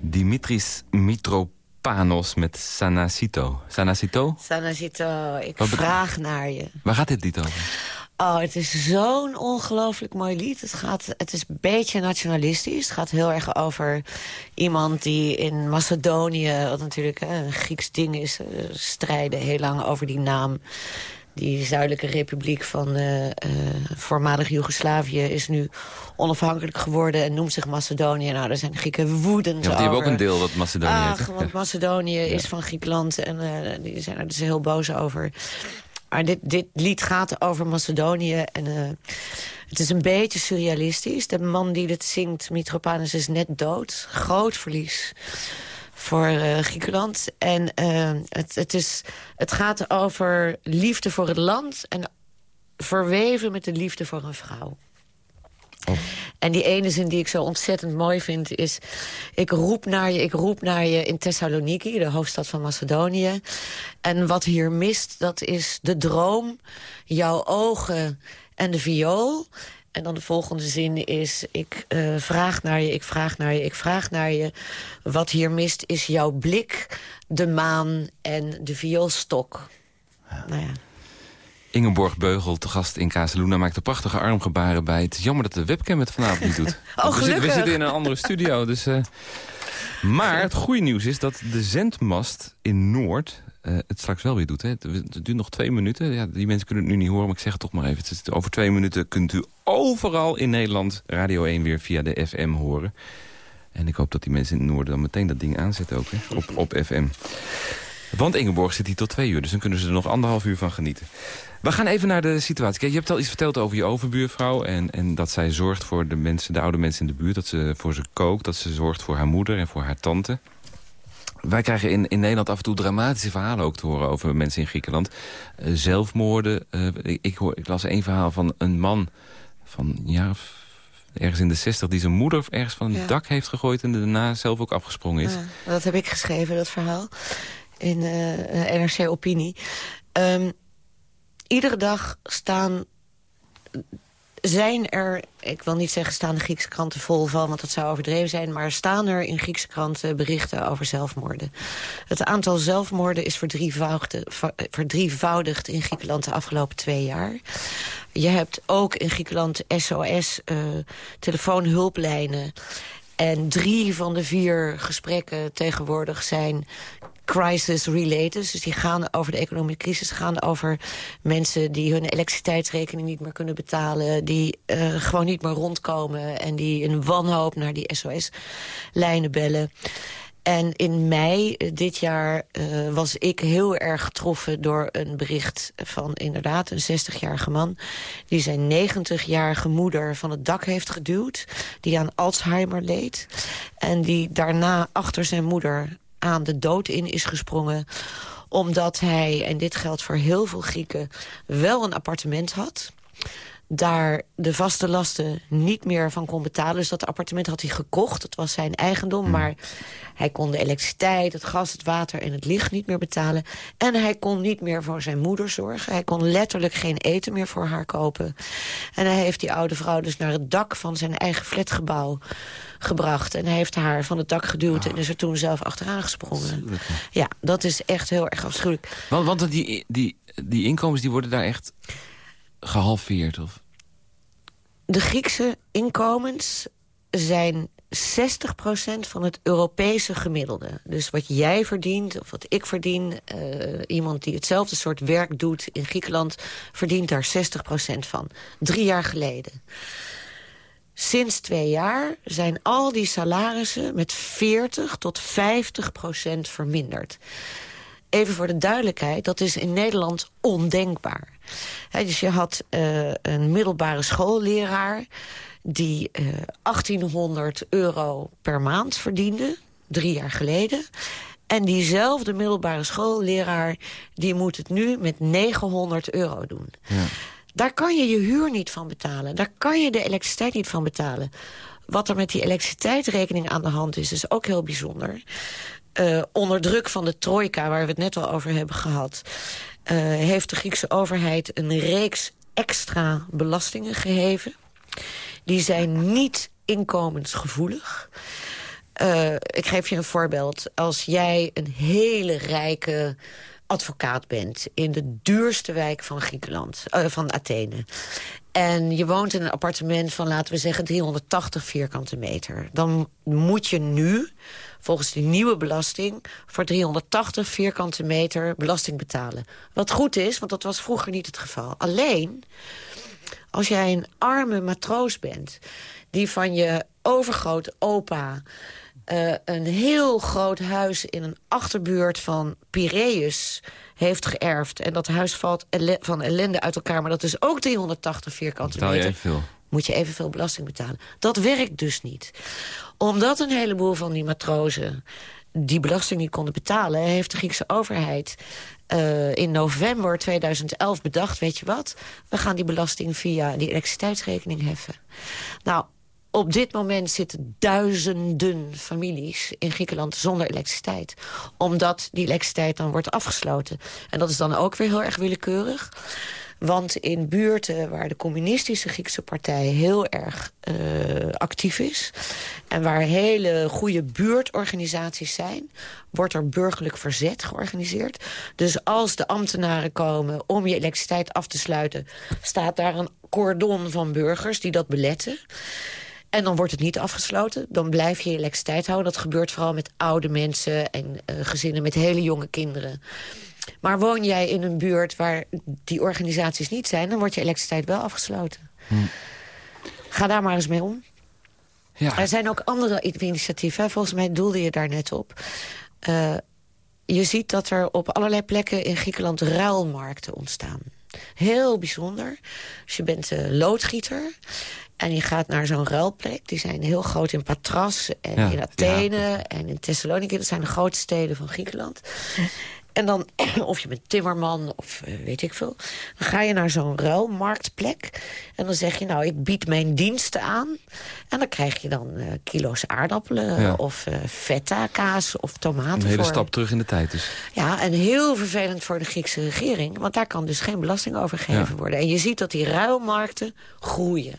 Dimitris Mitropanos met Sanasito. Sanasito? Sanasito, ik Wat bet- vraag naar je. Waar gaat dit lied over? Oh, het is zo'n ongelooflijk mooi lied. Het, gaat, het is een beetje nationalistisch. Het gaat heel erg over iemand die in Macedonië... wat natuurlijk hè, een Grieks ding is, eh, strijden heel lang over die naam. Die zuidelijke republiek van eh, eh, voormalig Joegoslavië... is nu onafhankelijk geworden en noemt zich Macedonië. Nou, daar zijn de Grieken woedend Ja, die hebben ook een deel dat Macedonië Ach, want Macedonië is van Griekenland en eh, die zijn er dus heel boos over. Maar dit, dit lied gaat over Macedonië en eh, het is een beetje surrealistisch. De man die dit zingt, Mitropanos, is net dood. Groot verlies voor eh, Griekenland. En eh, het, het, is, het gaat over liefde voor het land... en verweven met de liefde voor een vrouw. En die ene zin die ik zo ontzettend mooi vind is... ik roep naar je, ik roep naar je in Thessaloniki, de hoofdstad van Macedonië. En wat hier mist, dat is de droom, jouw ogen en de viool. En dan de volgende zin is... ik eh, vraag naar je, ik vraag naar je, ik vraag naar je. Wat hier mist is jouw blik, de maan en de vioolstok. Nou ja. Ingeborg Beugel, te gast in Casaluna, maakt de prachtige armgebaren bij. Het is jammer dat de webcam het vanavond niet doet. Oh, we, zitten, we zitten in een andere studio. Dus, eh, Maar het goede nieuws is dat de zendmast in Noord eh, het straks wel weer doet. Hè. Het duurt nog twee minuten. Ja, die mensen kunnen het nu niet horen, maar ik zeg het toch maar even. Het over twee minuten kunt u overal in Nederland Radio 1 weer via de FM horen. En ik hoop dat die mensen in het noorden dan meteen dat ding aanzetten ook, hè, op, op FM. Want Ingeborg zit hier tot twee uur, dus dan kunnen ze er nog anderhalf uur van genieten. We gaan even naar de situatie. Kijk, je hebt al iets verteld over je overbuurvrouw... en, en dat zij zorgt voor de, mensen, de oude mensen in de buurt. Dat ze voor ze kookt, dat ze zorgt voor haar moeder en voor haar tante. Wij krijgen in, in Nederland af en toe dramatische verhalen ook te horen... over mensen in Griekenland. Eh, zelfmoorden. eh, ik, ik, hoor, ik las één verhaal van een man van ja, ergens in de zestig... die zijn moeder ergens van het Ja. dak heeft gegooid... en daarna zelf ook afgesprongen is. Ja, dat heb ik geschreven, dat verhaal. In eh, NRC Opinie. Ehm, iedere dag staan... Zijn er, ik wil niet zeggen staan de Griekse kranten vol van... want dat zou overdreven zijn... maar staan er in Griekse kranten berichten over zelfmoorden. Het aantal zelfmoorden is verdrievoudigd, in Griekenland de afgelopen twee jaar. Je hebt ook in Griekenland SOS, eh, telefoonhulplijnen... En drie van de vier gesprekken tegenwoordig zijn crisis-related. Dus die gaan over de economische crisis. gaan over mensen die hun elektriciteitsrekening niet meer kunnen betalen. Die eh, gewoon niet meer rondkomen. En die in wanhoop naar die SOS-lijnen bellen. En in mei eh, dit jaar eh, was ik heel erg getroffen door een bericht van inderdaad een 60-jarige man... die zijn 90-jarige moeder van het dak heeft geduwd... die aan Alzheimer leed. En die daarna achter zijn moeder aan de dood in is gesprongen omdat hij, en dit geldt voor heel veel Grieken, wel een appartement had daar de vaste lasten niet meer van kon betalen. Dus dat appartement had hij gekocht. Het was zijn eigendom. Hmm. Maar hij kon de elektriciteit, het gas, het water en het licht niet meer betalen. En hij kon niet meer voor zijn moeder zorgen. Hij kon letterlijk geen eten meer voor haar kopen. En hij heeft die oude vrouw dus naar het dak van zijn eigen flatgebouw gebracht. En hij heeft haar van het dak geduwd en is er toen zelf achteraan gesprongen. Ja, dat is echt heel erg afschuwelijk. Want, want die, die, die inkomens die worden daar echt gehalveerd? Of? De Griekse inkomens zijn 60% van het Europese gemiddelde. Dus wat jij verdient, of wat ik verdien... Uh, iemand die hetzelfde soort werk doet in Griekenland... verdient daar 60% van. Drie jaar geleden. Sinds twee jaar zijn al die salarissen met 40 tot 50 procent verminderd. Even voor de duidelijkheid, dat is in Nederland ondenkbaar. Dus je had uh, een middelbare schoolleraar die uh, eh, 1800 euro per maand verdiende, drie jaar geleden. En diezelfde middelbare schoolleraar die moet het nu met 900 euro doen. Ja. Daar kan je je huur niet van betalen. Daar kan je de elektriciteit niet van betalen. Wat er met die elektriciteitsrekening aan de hand is, is ook heel bijzonder. Uh, onder druk van de trojka, waar we het net al over hebben gehad... Uh, heeft de Griekse overheid een reeks extra belastingen geheven. Die zijn niet inkomensgevoelig. Uh, ik geef je een voorbeeld. Als jij een hele rijke advocaat bent... in de duurste wijk van Griekenland, uh, van Athene... en je woont in een appartement van, laten we zeggen, 380 vierkante meter... dan moet je nu, volgens de nieuwe belasting... voor 380 vierkante meter belasting betalen. Wat goed is, want dat was vroeger niet het geval. Alleen, als jij een arme matroos bent... die van je overgroot opa uh, een heel groot huis in een achterbuurt van Piraeus heeft geërfd. En dat huis valt van ellende uit elkaar. Maar dat is ook 380 vierkante meter. Je evenveel. Moet je evenveel belasting betalen. Dat werkt dus niet. Omdat een heleboel van die matrozen die belasting niet konden betalen... heeft de Griekse overheid uh, in november 2011 bedacht... weet je wat, we gaan die belasting via die elektriciteitsrekening heffen. Nou, op dit moment zitten duizenden families in Griekenland zonder elektriciteit. Omdat die elektriciteit dan wordt afgesloten. En dat is dan ook weer heel erg willekeurig. Want in buurten waar de communistische Griekse partij heel erg uh, actief is... en waar hele goede buurtorganisaties zijn... wordt er burgerlijk verzet georganiseerd. Dus als de ambtenaren komen om je elektriciteit af te sluiten... staat daar een cordon van burgers die dat beletten. En dan wordt het niet afgesloten. Dan blijf je je elektriciteit houden. Dat gebeurt vooral met oude mensen en uh, gezinnen met hele jonge kinderen. Maar woon jij in een buurt waar die organisaties niet zijn... dan wordt je elektriciteit wel afgesloten. Hm. Ga daar maar eens mee om. Ja. Er zijn ook andere initiatieven. Volgens mij doelde je daar net op. Uh, je ziet dat er op allerlei plekken in Griekenland ruilmarkten ontstaan. Heel bijzonder. Dus je bent uh, loodgieter... En je gaat naar zo'n ruilplek. Die zijn heel groot in Patras en in Athene en in Thessaloniki. Dat zijn de grootste steden van Griekenland. En dan, of je bent timmerman of eh, weet ik veel... dan ga je naar zo'n ruilmarktplek. En dan zeg je, nou, ik bied mijn diensten aan. En dan krijg je dan uh, kilo's aardappelen of uh, feta, kaas of tomaten. Een hele stap terug in de tijd dus. Ja, en heel vervelend voor de Griekse regering. Want daar kan dus geen belasting over gegeven worden. En je ziet dat die ruilmarkten groeien.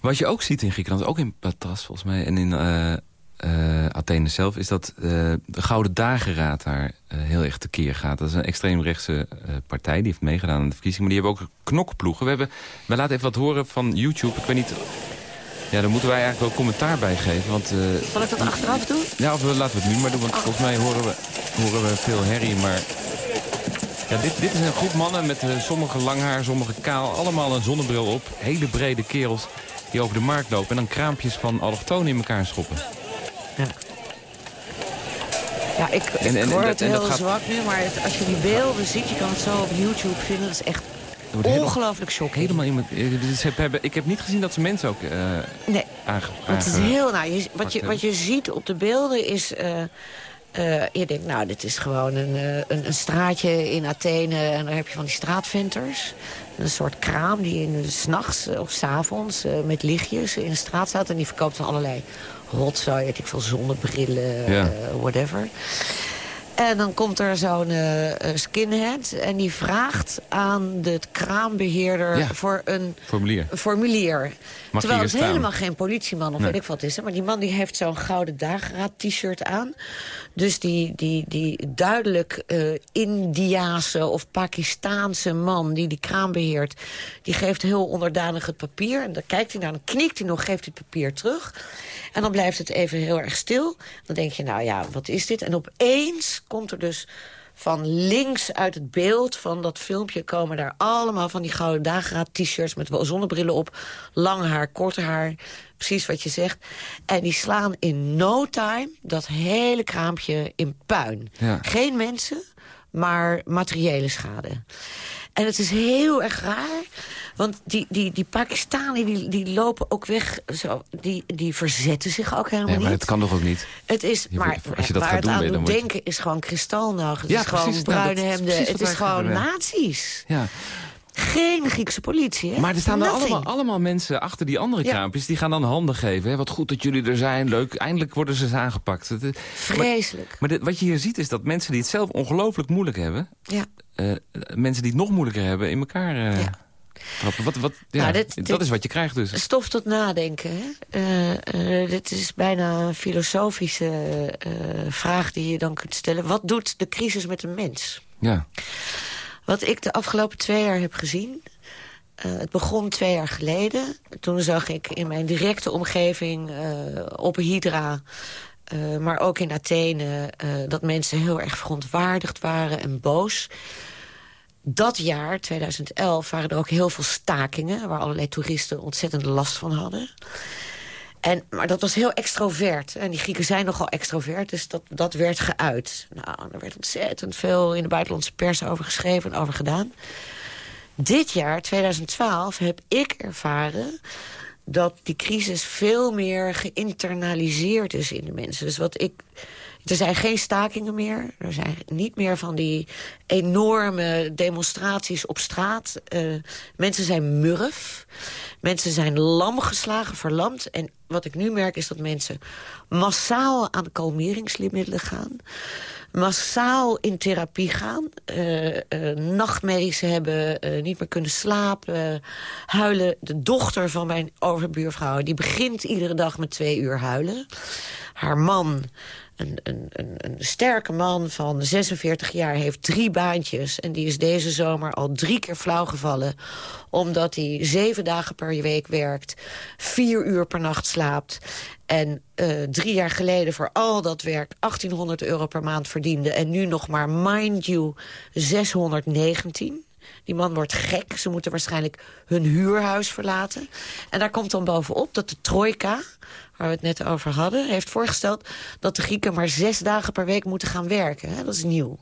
Wat je ook ziet in Griekenland, ook in Patras volgens mij... en in uh, uh, Athene zelf, is dat uh, de Gouden Dageraad daar heel erg tekeer gaat. Dat is een extreemrechtse partij, die heeft meegedaan aan de verkiezingen. Maar die hebben ook knokploegen. We, hebben, we laten even wat horen van YouTube. Ik weet niet... Ja, daar moeten wij eigenlijk wel commentaar bij geven. Want, Zal ik dat achteraf doen? Ja, of we, laten we het nu maar doen. Want volgens mij horen we, horen we veel herrie. Maar ja, dit, dit is een groep mannen met sommige lang haar, sommige kaal. Allemaal een zonnebril op. Hele brede kerels die over de markt lopen... en dan kraampjes van allochtonen in elkaar schoppen. Ja. Ja, ik, en, en, hoor het heel gaat... zwak nu, maar als je die beelden ziet... je kan het zo op YouTube vinden, dat is echt ongelooflijk shocking. Helemaal iemand. Ik heb niet gezien dat ze mensen ook uh, Nee, het is heel... Nou, je, wat, je, wat je ziet op de beelden is... Uh, Uh, je denkt, nou, dit is gewoon een, een, een, straatje in Athene... en daar heb je van die straatventers. Een soort kraam die in s'nachts of s'avonds uh, met lichtjes in de straat staat... en die verkoopt dan allerlei rotzooi, weet ik veel, zonnebrillen, ja. whatever... En dan komt er zo'n uh, skinhead en die vraagt aan de kraambeheerder Ja. voor een Formulier. Terwijl het staan? helemaal geen politieman of Nee. weet ik wat is. Hè? Maar die man die heeft zo'n gouden dageraad t-shirt aan. Dus die, die, die duidelijk eh Indiase of Pakistaanse man die die kraam beheert... die geeft heel onderdanig het papier. En dan kijkt hij naar, dan knikt hij nog, geeft hij het papier terug. En dan blijft het even heel erg stil. Dan denk je, nou ja, wat is dit? En opeens komt er dus van links uit het beeld van dat filmpje... komen daar allemaal van die gouden dageraad t-shirts... met wel zonnebrillen op, lang haar, kort haar... precies wat je zegt. En die slaan in no time dat hele kraampje in puin. Ja. Geen mensen, maar materiële schade. En het is heel erg raar... Want die, die, die Pakistanen die, die lopen ook weg. Zo, die, die verzetten zich ook helemaal Nee, maar niet. het kan toch ook niet? Het is, Je maar als je dat waar gaat het doen, aan je- denken is gewoon kristalnacht. Het Ja, is gewoon precies, nou, bruine dat is hemden. Het is gewoon nazi's. Ja. Geen Griekse politie, hè? Maar er staan er allemaal, allemaal mensen achter die andere Ja. kraampjes. Die gaan dan handen geven. Hè? Wat goed dat jullie er zijn. Leuk. Eindelijk worden ze eens aangepakt. Vreselijk. Maar dit, wat je hier ziet is dat mensen die het zelf ongelooflijk moeilijk hebben... Ja. Eh, mensen die het nog moeilijker hebben in elkaar eh, Ja. trappen. Wat, wat, ja, Nou, dit- dat dit- is wat je krijgt dus. Stof tot nadenken. Hè? Eh, dit is bijna een filosofische vraag die je dan kunt stellen. Wat doet de crisis met een mens? Ja. Wat ik de afgelopen twee jaar heb gezien... het begon twee jaar geleden. Toen zag ik in mijn directe omgeving eh, op Hydra... eh, maar ook in Athene... eh, dat mensen heel erg verontwaardigd waren en boos. Dat jaar, 2011, waren er ook heel veel stakingen... waar allerlei toeristen ontzettend last van hadden. En, maar dat was heel extrovert. En die Grieken zijn nogal extrovert, dus dat, dat werd geuit. Nou, er werd ontzettend veel in de buitenlandse pers over geschreven en over gedaan. Dit jaar, 2012, heb ik ervaren dat die crisis veel meer geïnternaliseerd is in de mensen. Dus wat ik... Er zijn geen stakingen meer. Er zijn niet meer van die enorme demonstraties op straat. Eh, mensen zijn murf. Mensen zijn lam geslagen, verlamd. En wat ik nu merk is dat mensen massaal aan kalmeringsmiddelen gaan. Massaal in therapie gaan. eh, nachtmerries hebben, niet meer kunnen slapen. huilen. De dochter van mijn overbuurvrouw... die begint iedere dag met twee uur huilen. Haar man... Een, een, sterke man van 46 jaar heeft drie baantjes... en die is deze zomer al drie keer flauw gevallen... omdat hij zeven dagen per week werkt, vier uur per nacht slaapt... en eh, drie jaar geleden voor al dat werk 1800 euro per maand verdiende... en nu nog maar, mind you, 619... Die man wordt gek. Ze moeten waarschijnlijk hun huurhuis verlaten. En daar komt dan bovenop dat de trojka, waar we het net over hadden... heeft voorgesteld dat de Grieken maar zes dagen per week moeten gaan werken. Dat is nieuw.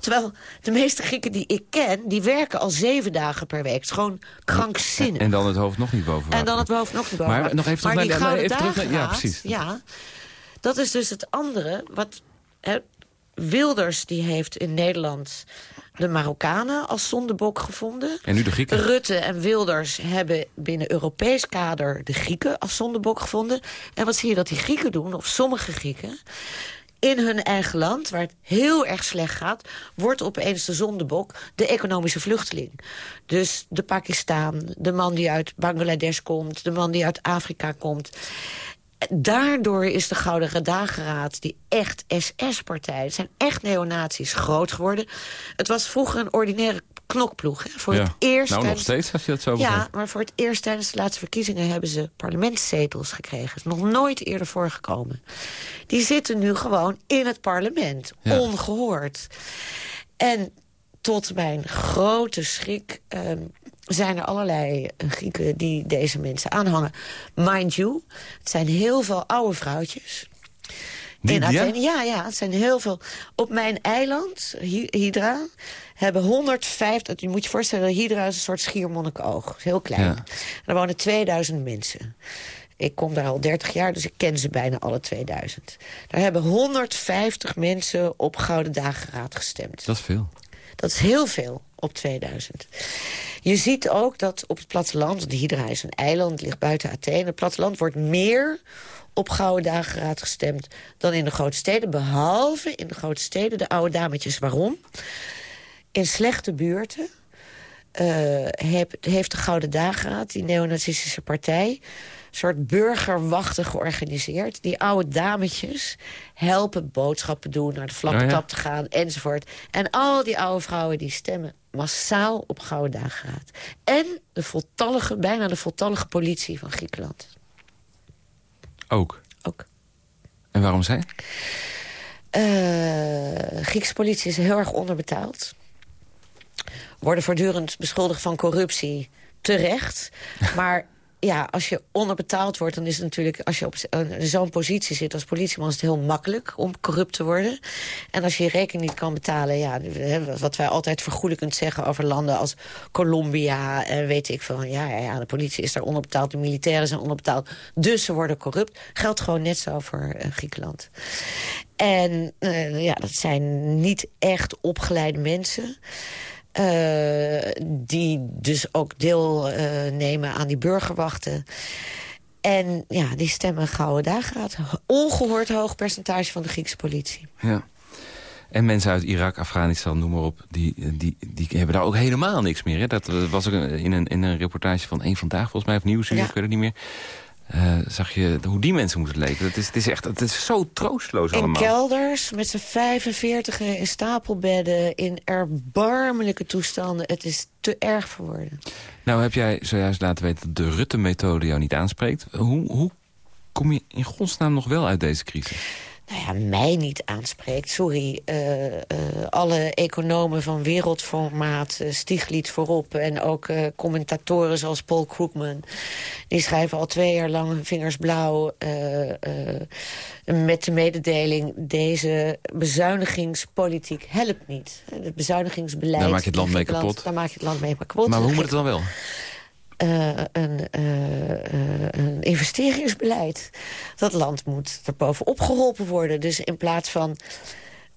Terwijl de meeste Grieken die ik ken, die werken al zeven dagen per week. Het is gewoon krankzinnig. En dan het hoofd nog niet boven En dan het hoofd nog niet boven. Maar nog even maar terug die naar- gouden even terug naar- ja, precies. Ja, dat is dus het andere. Wat, hè, Wilders die heeft in Nederland de Marokkanen als zondebok gevonden. En nu de Grieken. Rutte en Wilders hebben binnen Europees kader de Grieken als zondebok gevonden. En wat zie je dat die Grieken doen, of sommige Grieken... in hun eigen land, waar het heel erg slecht gaat... wordt opeens de zondebok de economische vluchteling. Dus de Pakistan, de man die uit Bangladesh komt... de man die uit Afrika komt... Daardoor is de Gouden Dageraad, die echt SS-partij... het zijn echt neonazies, groot geworden. Het was vroeger een ordinaire knokploeg. Hè? Voor Ja. het eerst Nou, nog steeds, als je dat zo ja, begrijpt. maar voor het eerst tijdens de laatste verkiezingen hebben ze parlementszetels gekregen. Dat is nog nooit eerder voorgekomen. Die zitten nu gewoon in het parlement, Ja. ongehoord. En tot mijn grote schrik ehm, zijn er allerlei Grieken die deze mensen aanhangen. Mind you, het zijn heel veel oude vrouwtjes. Die- in ja? Athene, ja, ja, het zijn heel veel. Op mijn eiland, Hy- Hydra, hebben 150... Je moet je voorstellen, Hydra is een soort schiermonnikoog. Heel klein. Ja. Er wonen 2000 mensen. Ik kom daar al 30 jaar, dus ik ken ze bijna alle 2000. Daar hebben 150 mensen op Gouden Dageraad gestemd. Dat is veel. Dat is heel veel op 2000. Je ziet ook dat op het platteland... de Hydra is een eiland, ligt buiten Athene... het platteland wordt meer op Gouden Dageraad gestemd... dan in de grote steden, behalve in de grote steden de oude dametjes. Waarom? In slechte buurten uh, heeft de Gouden Dageraad, die neonazistische partij... soort burgerwachten georganiseerd. Die oude dametjes helpen boodschappen doen, naar de flappentap oh te gaan, enzovoort. En al die oude vrouwen die stemmen massaal op Gouden Dageraad. En de voltallige, bijna de voltallige politie van Griekenland. Ook? Ook. En waarom zij? Uh, Griekse politie is heel erg onderbetaald worden voortdurend beschuldigd van corruptie. Terecht. Maar ja, als je onderbetaald wordt, dan is het natuurlijk... als je op zo'n positie zit als politieman... is het heel makkelijk om corrupt te worden. En als je je rekening niet kan betalen... ja, wat wij altijd vergoedelijkend zeggen over landen als Colombia... en weet ik veel, ja, ja, de politie is daar onderbetaald... de militairen zijn onderbetaald, dus ze worden corrupt. Geldt gewoon net zo voor uh, Griekenland. En uh, ja, dat zijn niet echt opgeleide mensen... Uh, die dus ook deelnemen uh, aan die burgerwachten. En ja, die stemmen Gouden Dageraad. Ongehoord hoog percentage van de Griekse politie. Ja. En mensen uit Irak, Afghanistan, noem maar op... die, die, die hebben daar ook helemaal niks meer. Hè? Dat was ook in een, in een reportage van één Vandaag, volgens mij, of Nieuwsuur, ja. ik weet het niet meer. Uh, zag je hoe die mensen moeten leven. Het is, het is echt het is zo troosteloos allemaal. In kelders, met z'n 45 in stapelbedden... in erbarmelijke toestanden. Het is te erg voor woorden. Nou heb jij zojuist laten weten dat de Rutte-methode jou niet aanspreekt. Hoe, hoe kom je in godsnaam nog wel uit deze crisis? Nou ja, mij niet aanspreekt. Sorry, uh, uh, alle economen van wereldformaat, uh, Stiglitz voorop... en ook commentatoren zoals Paul Krugman... die schrijven al twee jaar lang hun vingers blauw... met de mededeling, deze bezuinigingspolitiek helpt niet. Het bezuinigingsbeleid... Daar maak je het land mee kapot. Daar maak je het land mee kapot. Maar hoe moet het dan wel? Uh, een, uh, een, investeringsbeleid. Dat land moet er bovenop geholpen worden. Dus in plaats van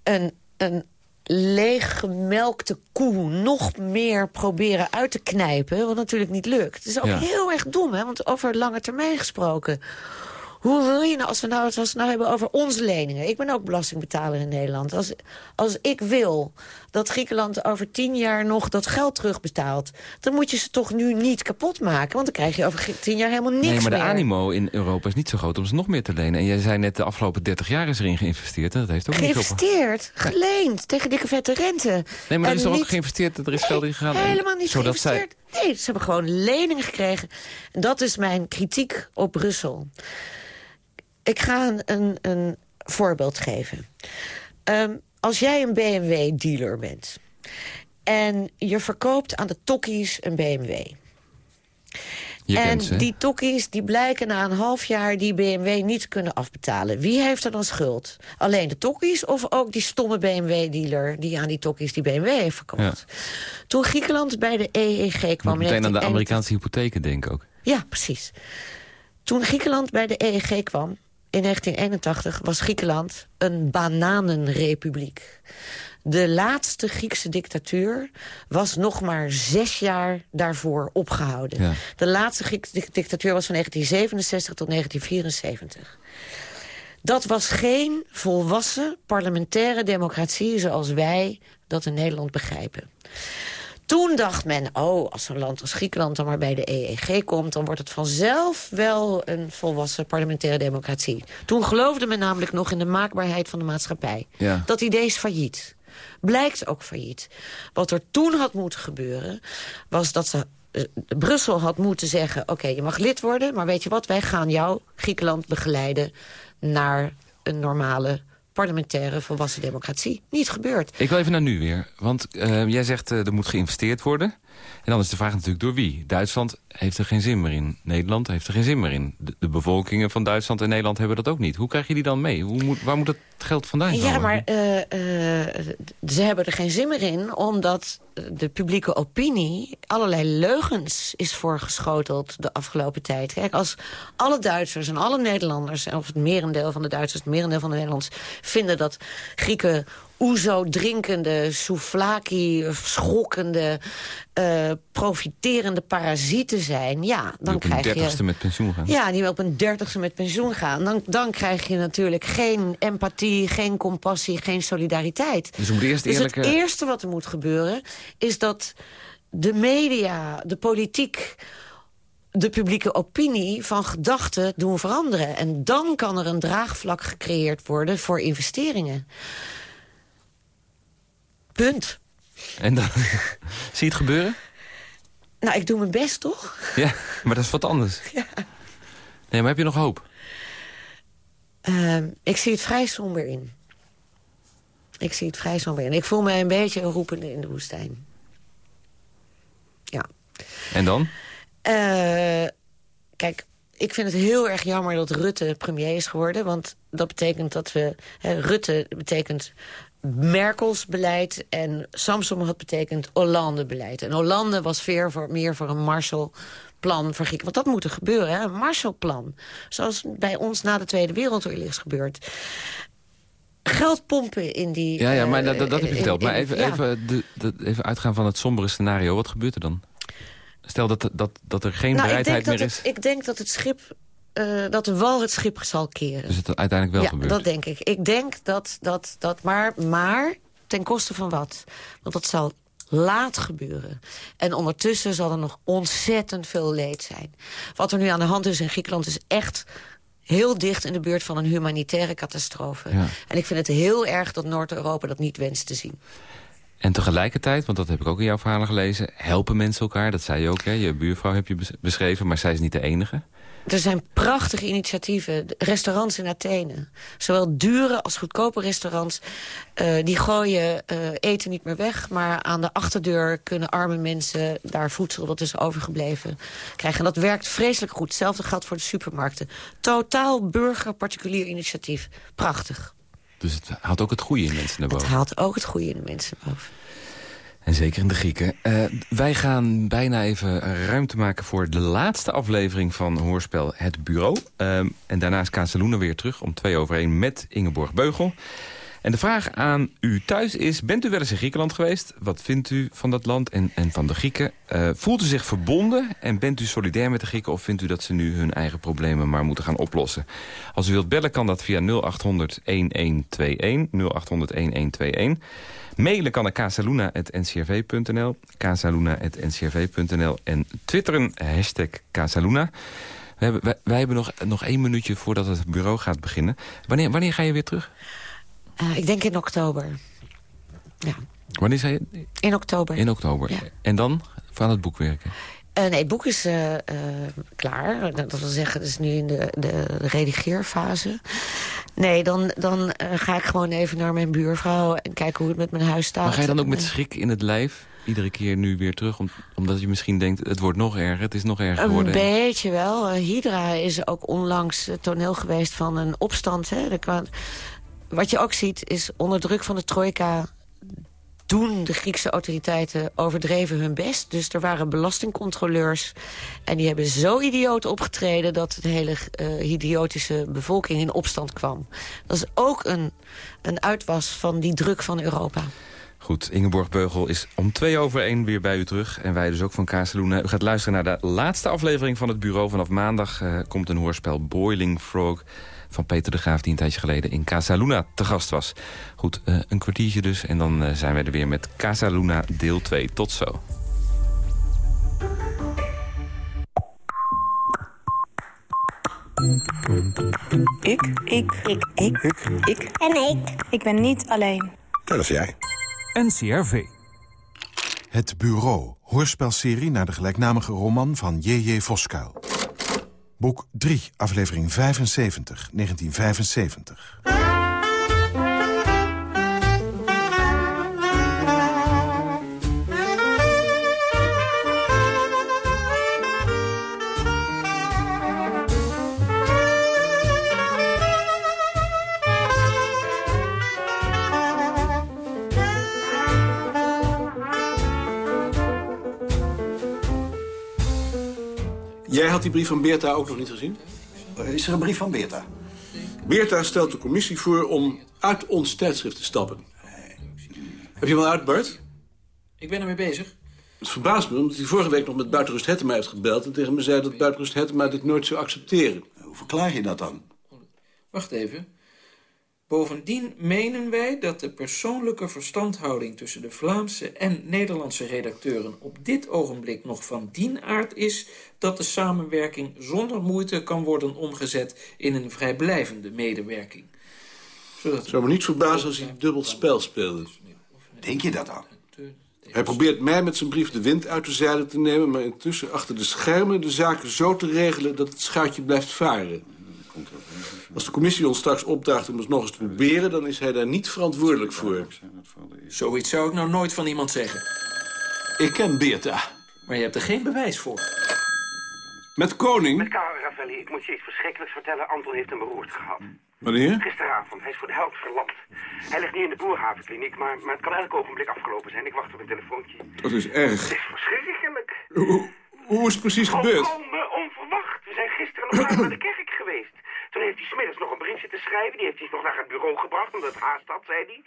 een, een leeggemelkte koe nog meer proberen uit te knijpen... wat natuurlijk niet lukt. Het is ook heel erg dom, hè? want over lange termijn gesproken... Hoe wil je nou, als we nou, als we het nou hebben over onze leningen... ik ben ook belastingbetaler in Nederland. Als, als ik wil dat Griekenland over tien jaar nog dat geld terugbetaalt... dan moet je ze toch nu niet kapot maken. Want dan krijg je over tien jaar helemaal niks meer. Nee, maar de animo in Europa is niet zo groot om ze nog meer te lenen. En jij zei net, de afgelopen 30 jaar is erin geïnvesteerd. En dat heeft ook geïnvesteerd, niet geleend, tegen dikke vette rente. Nee, maar er is toch ook geïnvesteerd, er is geld in gegaan? helemaal niet geïnvesteerd. Nee, ze hebben gewoon leningen gekregen. En dat is mijn kritiek op Brussel. Ik ga een, een voorbeeld geven. Um, als jij een BMW-dealer bent... en je verkoopt aan de tokkies een BMW... Je en die tokkies die blijken na een half jaar die BMW niet kunnen afbetalen. Wie heeft er dan schuld? Alleen de tokkies of ook die stomme BMW-dealer... die aan die tokkies die BMW heeft verkocht? Ja. Toen Griekenland bij de EEG kwam... Meteen aan de Amerikaanse hypotheken denk ik ook. Ja, precies. Toen Griekenland bij de EEG kwam in 1981 was Griekenland een bananenrepubliek. De laatste Griekse dictatuur was nog maar zes jaar daarvoor opgehouden. De laatste Griekse dictatuur was van 1967 tot 1974. Dat was geen volwassen parlementaire democratie zoals wij dat in Nederland begrijpen. Toen dacht men, oh, als een land als Griekenland dan maar bij de EEG komt... dan wordt het vanzelf wel een volwassen parlementaire democratie. Toen geloofde men namelijk nog in de maakbaarheid van de maatschappij. Ja. Dat idee is failliet. Blijkt ook failliet. Wat er toen had moeten gebeuren, was dat ze uh, Brussel had moeten zeggen... oké, je mag lid worden, maar weet je wat, wij gaan jou, Griekenland, begeleiden... naar een normale parlementaire volwassen democratie. Niet gebeurd. Ik wil even naar nu weer. Want uh, jij zegt uh, er moet geïnvesteerd worden. En dan is de vraag natuurlijk door wie. Duitsland heeft er geen zin meer in. Nederland heeft er geen zin meer in. De, de bevolkingen van Duitsland en Nederland hebben dat ook niet. Hoe krijg je die dan mee? Hoe moet, waar moet het geld vandaan komen? Ja, maar uh, uh, ze hebben er geen zin meer in... omdat de publieke opinie allerlei leugens is voorgeschoteld de afgelopen tijd. Kijk, als alle Duitsers en alle Nederlanders... of het merendeel van de Duitsers, het merendeel van de Nederlanders... vinden dat Grieken oezo drinkende, souvlaki schokkende, uh, profiterende parasieten zijn... ja, dan krijg je... op een dertigste met pensioen gaan. Ja, die op een dertigste met pensioen gaan. Dan, dan krijg je natuurlijk geen empathie, geen compassie, geen solidariteit. Dus, eerst dus het eerste wat er moet gebeuren... is dat de media, de politiek de publieke opinie van gedachten doen veranderen. En dan kan er een draagvlak gecreëerd worden voor investeringen. Punt. En dan zie je het gebeuren? Nou, ik doe mijn best, toch? Ja, maar dat is wat anders. Ja. Nee, maar heb je nog hoop? Uh, ik zie het vrij somber in. Ik zie het vrij somber in. Ik voel me een beetje een roepende in de woestijn. Ja. En dan? Uh, kijk, ik vind het heel erg jammer dat Rutte premier is geworden. Want dat betekent dat we... Hè, Rutte betekent Merkels beleid en Samson had betekend Hollande beleid. En Hollande was voor, meer voor een Marshallplan voor Grieken. Want dat moet er gebeuren, hè? een Marshallplan. Zoals bij ons na de Tweede Wereldoorlog is gebeurd. Geld pompen in die... Ja, ja maar dat, dat, heb je verteld. maar even, even, de, de, even uitgaan van het sombere scenario. Wat gebeurt er dan? Stel dat, dat, dat er geen nou, bereidheid meer is. ik denk dat het schip uh, dat de wal het schip zal keren. Dus het uiteindelijk wel ja, gebeurt? dat denk ik. Ik denk dat dat... dat maar, maar ten koste van wat? Want dat zal laat gebeuren. En ondertussen zal er nog ontzettend veel leed zijn. Wat er nu aan de hand is in Griekenland is echt heel dicht in de buurt van een humanitaire catastrofe. Ja. En ik vind het heel erg dat Noord-Europa dat niet wenst te zien. En tegelijkertijd, want dat heb ik ook in jouw verhalen gelezen... helpen mensen elkaar, dat zei je ook, hè? je buurvrouw heb je beschreven... maar zij is niet de enige. Er zijn prachtige initiatieven. Restaurants in Athene. Zowel dure als goedkope restaurants. Uh, die gooien uh, eten niet meer weg. Maar aan de achterdeur kunnen arme mensen daar voedsel dat is overgebleven krijgen. En dat werkt vreselijk goed. Hetzelfde geldt voor de supermarkten. Totaal burger-particulier initiatief. Prachtig. Dus het haalt ook het goede in mensen naar boven? Het haalt ook het goede in de mensen naar boven. En zeker in de Grieken. Uh, wij gaan bijna even ruimte maken voor de laatste aflevering van Hoorspel Het Bureau. Uh, en daarnaast Kazeluna weer terug om twee over één met Ingeborg Beugel. En de vraag aan u thuis is, bent u wel eens in Griekenland geweest? Wat vindt u van dat land en, en van de Grieken? Uh, voelt u zich verbonden en bent u solidair met de Grieken... of vindt u dat ze nu hun eigen problemen maar moeten gaan oplossen? Als u wilt bellen kan dat via 0800-1121, 0800-1121... Mailen kan naar casaluna.ncrv.nl, casaluna.ncrv.nl en twitteren hashtag Casaluna. We hebben, wij, wij, hebben nog, nog één minuutje voordat het bureau gaat beginnen. Wanneer, wanneer ga je weer terug? Uh, ik denk in oktober. Ja. Wanneer zei je? In oktober. In oktober. Ja. En dan van het boek werken? Uh, nee, het boek is uh, klaar. Dat wil zeggen, het is nu in de, de, redigeerfase. Nee, dan, dan ga ik gewoon even naar mijn buurvrouw... en kijken hoe het met mijn huis staat. Maar ga je dan ook met schrik in het lijf iedere keer nu weer terug? Om, omdat je misschien denkt, het wordt nog erger, het is nog erger geworden. Een beetje wel. Hydra is ook onlangs toneel geweest van een opstand. Hè? Wat je ook ziet is onder druk van de trojka doen de Griekse autoriteiten overdreven hun best. Dus er waren belastingcontroleurs. En die hebben zo idioot opgetreden... dat de hele uh, idiotische bevolking in opstand kwam. Dat is ook een, een uitwas van die druk van Europa. Goed, Ingeborg Beugel is om twee over één weer bij u terug. En wij dus ook van Kazeloenen. U gaat luisteren naar de laatste aflevering van het bureau. Vanaf maandag uh, komt een hoorspel Boiling Frog van Peter de Graaf... die een tijdje geleden in Casa Luna te gast was. Goed, uh, een kwartiertje dus. En dan uh, zijn wij er weer met Casa Luna deel 2. Tot zo. Ik. Ik. Ik. Ik. Ik. Ik. En ik. Ik ben niet alleen. Dat is jij. NCRV. Het Bureau, hoorspelserie naar de gelijknamige roman van J.J. Voskuil. Boek 3, aflevering 75, 1975. Had die brief van Beerta ook nog niet gezien? Is er een brief van Beerta? Beerta stelt de commissie voor om uit ons tijdschrift te stappen. Heb je wel uit, Bart? Ik ben ermee bezig. Het verbaast me, omdat hij vorige week nog met Buitenrust Hettema heeft gebeld... en tegen me zei dat Buitenrust Hettema dit nooit zou accepteren. Hoe verklaar je dat dan? Wacht even. Bovendien menen wij dat de persoonlijke verstandhouding... tussen de Vlaamse en Nederlandse redacteuren op dit ogenblik nog van dien aard is... dat de samenwerking zonder moeite kan worden omgezet in een vrijblijvende medewerking. Zodat... Het zou me niet verbazen als hij dubbel spel speelde. Denk je dat dan? Hij probeert mij met zijn brief de wind uit de zeilen te nemen... maar intussen achter de schermen de zaken zo te regelen... dat het schuitje blijft varen. Als de commissie ons straks opdraagt om het nog eens te proberen... dan is hij daar niet verantwoordelijk voor. Zoiets zou ik nou nooit van iemand zeggen. Ik ken Beerta. Maar je hebt er geen bewijs voor. Met Koning? Met Karel Ravelli, ik moet je iets verschrikkelijks vertellen. Anton heeft een beroerte gehad. Wanneer? Gisteravond. Hij is voor de helft verlamd. Hij ligt nu in de boerhavenkliniek, maar, maar het kan elk ogenblik afgelopen zijn. Ik wacht op een telefoontje. Dat is erg. Het is verschrikkelijk. Hoe, hoe is het precies gebeurd? Volkomen onverwacht. We zijn gisteren nog naar de kerk geweest. Toen heeft hij smiddags schrijven. Die heeft hij nog naar het bureau gebracht, omdat het haast had, zei hij.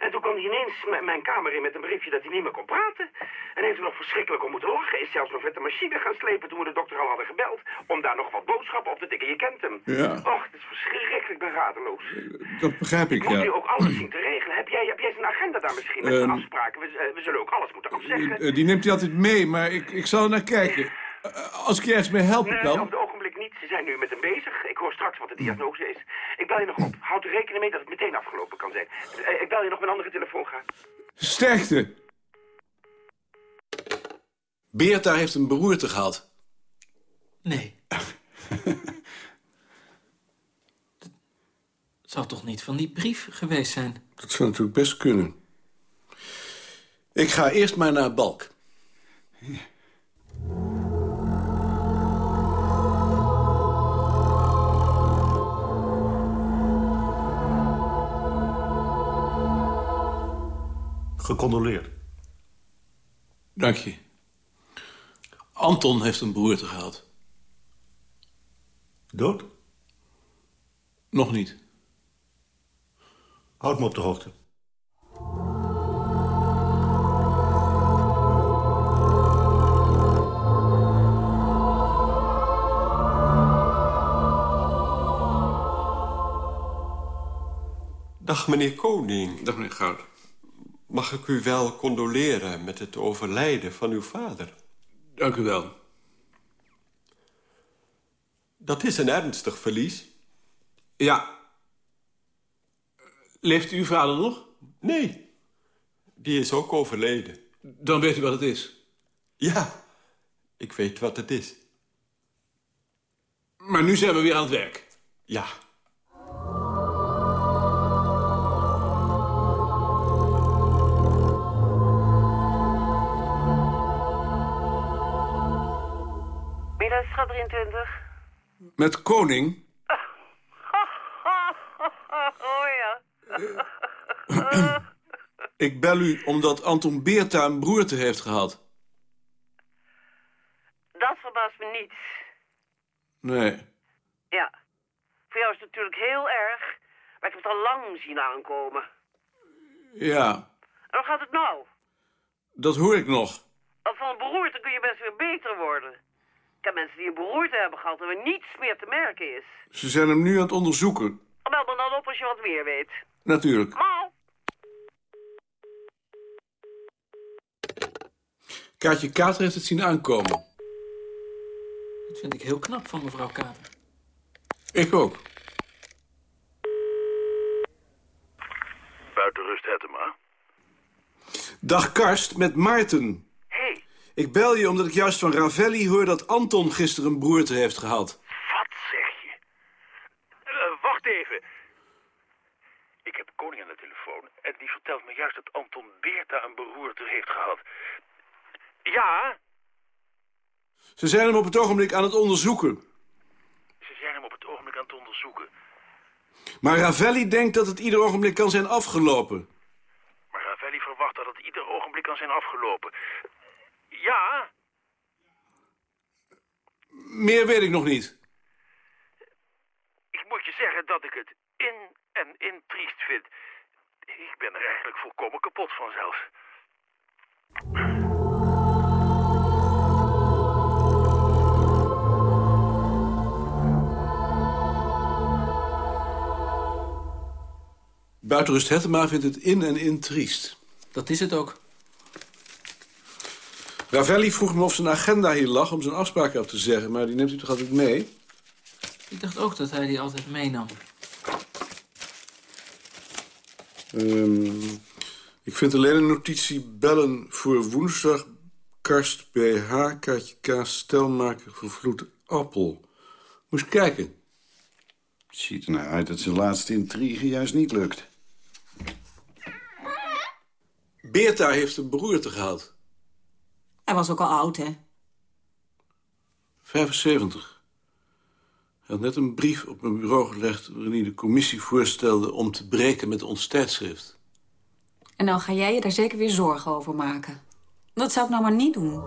En toen kwam hij ineens mijn kamer in met een briefje dat hij niet meer kon praten. En heeft er nog verschrikkelijk om moeten lachen. Is zelfs nog met de machine gaan slepen toen we de dokter al hadden gebeld. Om daar nog wat boodschappen op te tikken. Je kent hem. Ja. Och, het is verschrikkelijk. Ik ben radeloos. Dat begrijp ik, Ik moet ja. ook alles zien te regelen. Heb jij, heb jij zijn agenda daar misschien met Ehm, afspraken? We, eh, we zullen ook alles moeten afzeggen. Eh, Die neemt hij altijd mee, maar ik, ik zal er naar kijken. Eh, Als ik je ergens mee helpen Nee, kan... op het ogenblik niet. Ze zijn nu met hem bezig. Ik hoor straks wat de diagnose is. Ik bel je nog op. Houd er rekening mee dat het meteen afgelopen kan zijn. Eh, Ik bel je nog met een andere telefoon gaan. Sterkte! Beerta heeft een beroerte gehad. Nee. Het zou toch niet van die brief geweest zijn? Dat zou natuurlijk best kunnen. Ik ga eerst maar naar Balk. Gecondoleerd. Dank je. Anton heeft een beroerte gehad. Dood? Nog niet. Houd me op de hoogte. Dag meneer Koning. Dag meneer Goud. Mag ik u wel condoleren met het overlijden van uw vader? Dank u wel. Dat is een ernstig verlies. Ja. Leeft uw vader nog? Nee, die is ook overleden. Dan weet u wat het is. Ja, ik weet wat het is. Maar nu zijn we weer aan het werk. Ja. Middelschap 23. Met Koning? oh ja. Ik bel u omdat Anton Beerta een broerte heeft gehad. Dat verbaast me niet. Nee. Ja. Voor jou is het natuurlijk heel erg. Maar ik heb het al lang zien aankomen. Ja, En hoe gaat het nou? dat hoor ik nog. Van een beroerte kun je best weer beter worden. Ik heb mensen die een beroerte hebben gehad en waar niets meer te merken is. Ze zijn hem nu aan het onderzoeken. Bel me dan op als je wat meer weet. Natuurlijk. Mau. Kaatje Kater heeft het zien aankomen. Dat vind ik heel knap van mevrouw Kater. Ik ook. Buitenrust Hettema. Dag Karst, met Maarten. Ik bel je omdat ik juist van Ravelli hoor dat Anton gisteren een broerte heeft gehad. Wat zeg je? Eh, wacht even. Ik heb Koning aan de telefoon en die vertelt me juist dat Anton Beerta een beroerte heeft gehad. Ja, Ze zijn hem op het ogenblik aan het onderzoeken. ze zijn hem op het ogenblik aan het onderzoeken. Maar Ravelli denkt dat het ieder ogenblik kan zijn afgelopen. Maar Ravelli verwacht dat het ieder ogenblik kan zijn afgelopen. Ja, meer weet ik nog niet. Ik moet je zeggen dat ik het in en in triest vind. Ik ben er eigenlijk volkomen kapot van zelfs. Buitenrust Hettema vindt het in en in triest. Dat is het ook. Ravelli vroeg me of zijn agenda hier lag om zijn afspraken af te zeggen... maar die neemt u toch altijd mee? Ik dacht ook dat hij die altijd meenam. Ehm, ik vind alleen een notitie bellen voor woensdag. Karst BH, kaartje kaas, stelmaker, vervloed appel. Moest kijken. Het ziet er nou uit dat zijn laatste intrigue juist niet lukt. Beerta heeft een beroerte gehad. Hij was ook al oud, hè? 75. Hij had net een brief op mijn bureau gelegd... waarin hij de commissie voorstelde om te breken met ons tijdschrift. En dan ga jij je daar zeker weer zorgen over maken. Dat zou ik nou maar niet doen.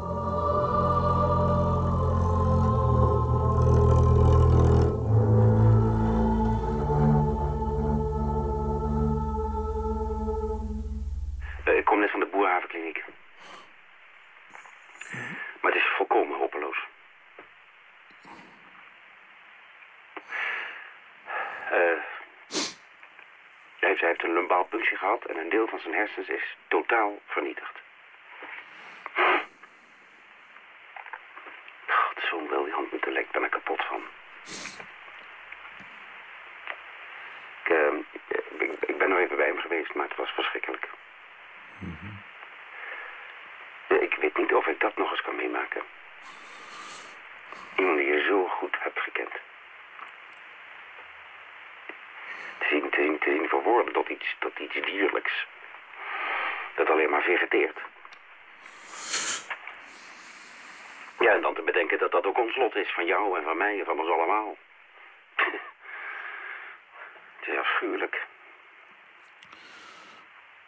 Maar het is volkomen hopeloos. Eh, hij heeft, een lumbaalpunctie gehad en een deel van zijn hersens is totaal vernietigd. God, zo'n wil die hand met de lek, ben ik kapot van. Ik, eh, ik, ik ben nog even bij hem geweest, maar het was verschrikkelijk. Ik weet niet of ik dat nog eens kan meemaken. Iemand die je zo goed hebt gekend. Te zien, te zien, te tot iets, tot iets dierlijks. Dat alleen maar vegeteert. Ja, en dan te bedenken dat dat ook ons lot is. Van jou en van mij en van ons allemaal. Het is afschuwelijk.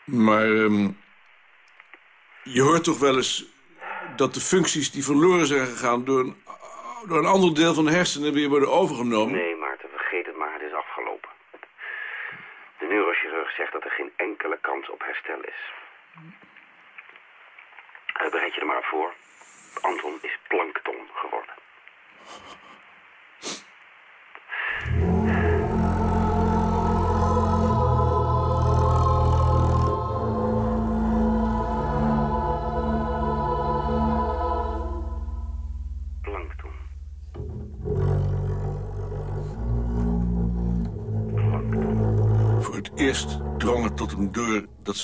Maar ehm, je hoort toch wel eens dat de functies die verloren zijn gegaan... door een, door een ander deel van de hersenen weer worden overgenomen?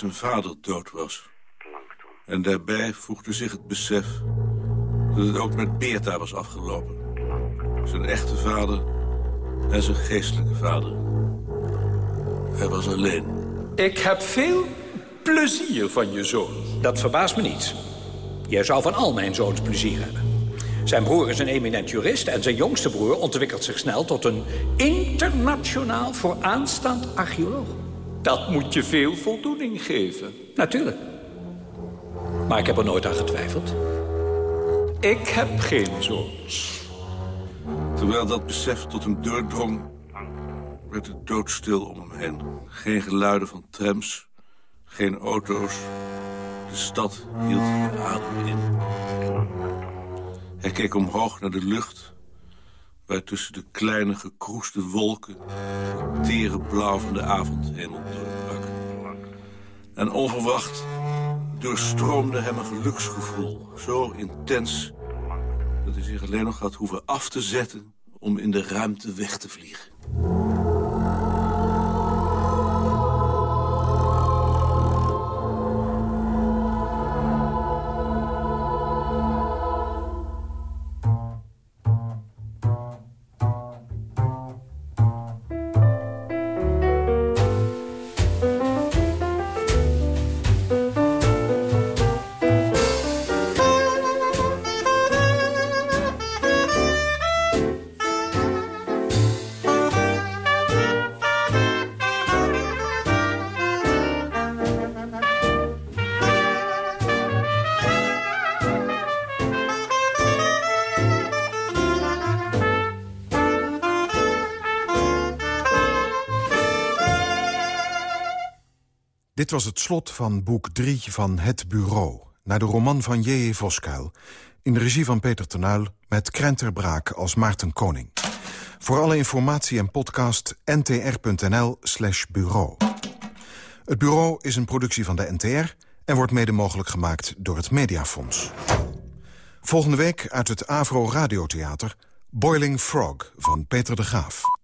Zijn vader dood was. En daarbij voegde zich het besef dat het ook met Beerta was afgelopen. Zijn echte vader en zijn geestelijke vader. Hij was alleen. Ik heb veel plezier van je zoon. Dat verbaast me niet. Jij zou van al mijn zoons plezier hebben. Zijn broer is een eminent jurist en zijn jongste broer ontwikkelt zich snel tot een internationaal vooraanstaand archeoloog. Dat moet je veel voldoening geven. Natuurlijk. Maar ik heb er nooit aan getwijfeld. Ik heb geen zoons. Terwijl dat besef tot hem doordrong, werd het doodstil om hem heen. Geen geluiden van trams, geen auto's. De stad hield de adem in. Hij keek omhoog naar de lucht... waar tussen de kleine gekroesde wolken... het tere blauw van de avondhemel doorbrak. En onverwacht doorstroomde hem een geluksgevoel. Zo intens dat hij zich alleen nog had hoeven af te zetten... om in de ruimte weg te vliegen. Was het slot van boek 3 van Het Bureau... naar de roman van J.J. Voskuil... in de regie van Peter Tenuil met Krenter Braak als Maarten Koning. Voor alle informatie en podcast ntr.nl slash bureau. Het bureau is een productie van de NTR... en wordt mede mogelijk gemaakt door het Mediafonds. Volgende week uit het Avro Radiotheater... Boiling Frog van Peter de Graaf.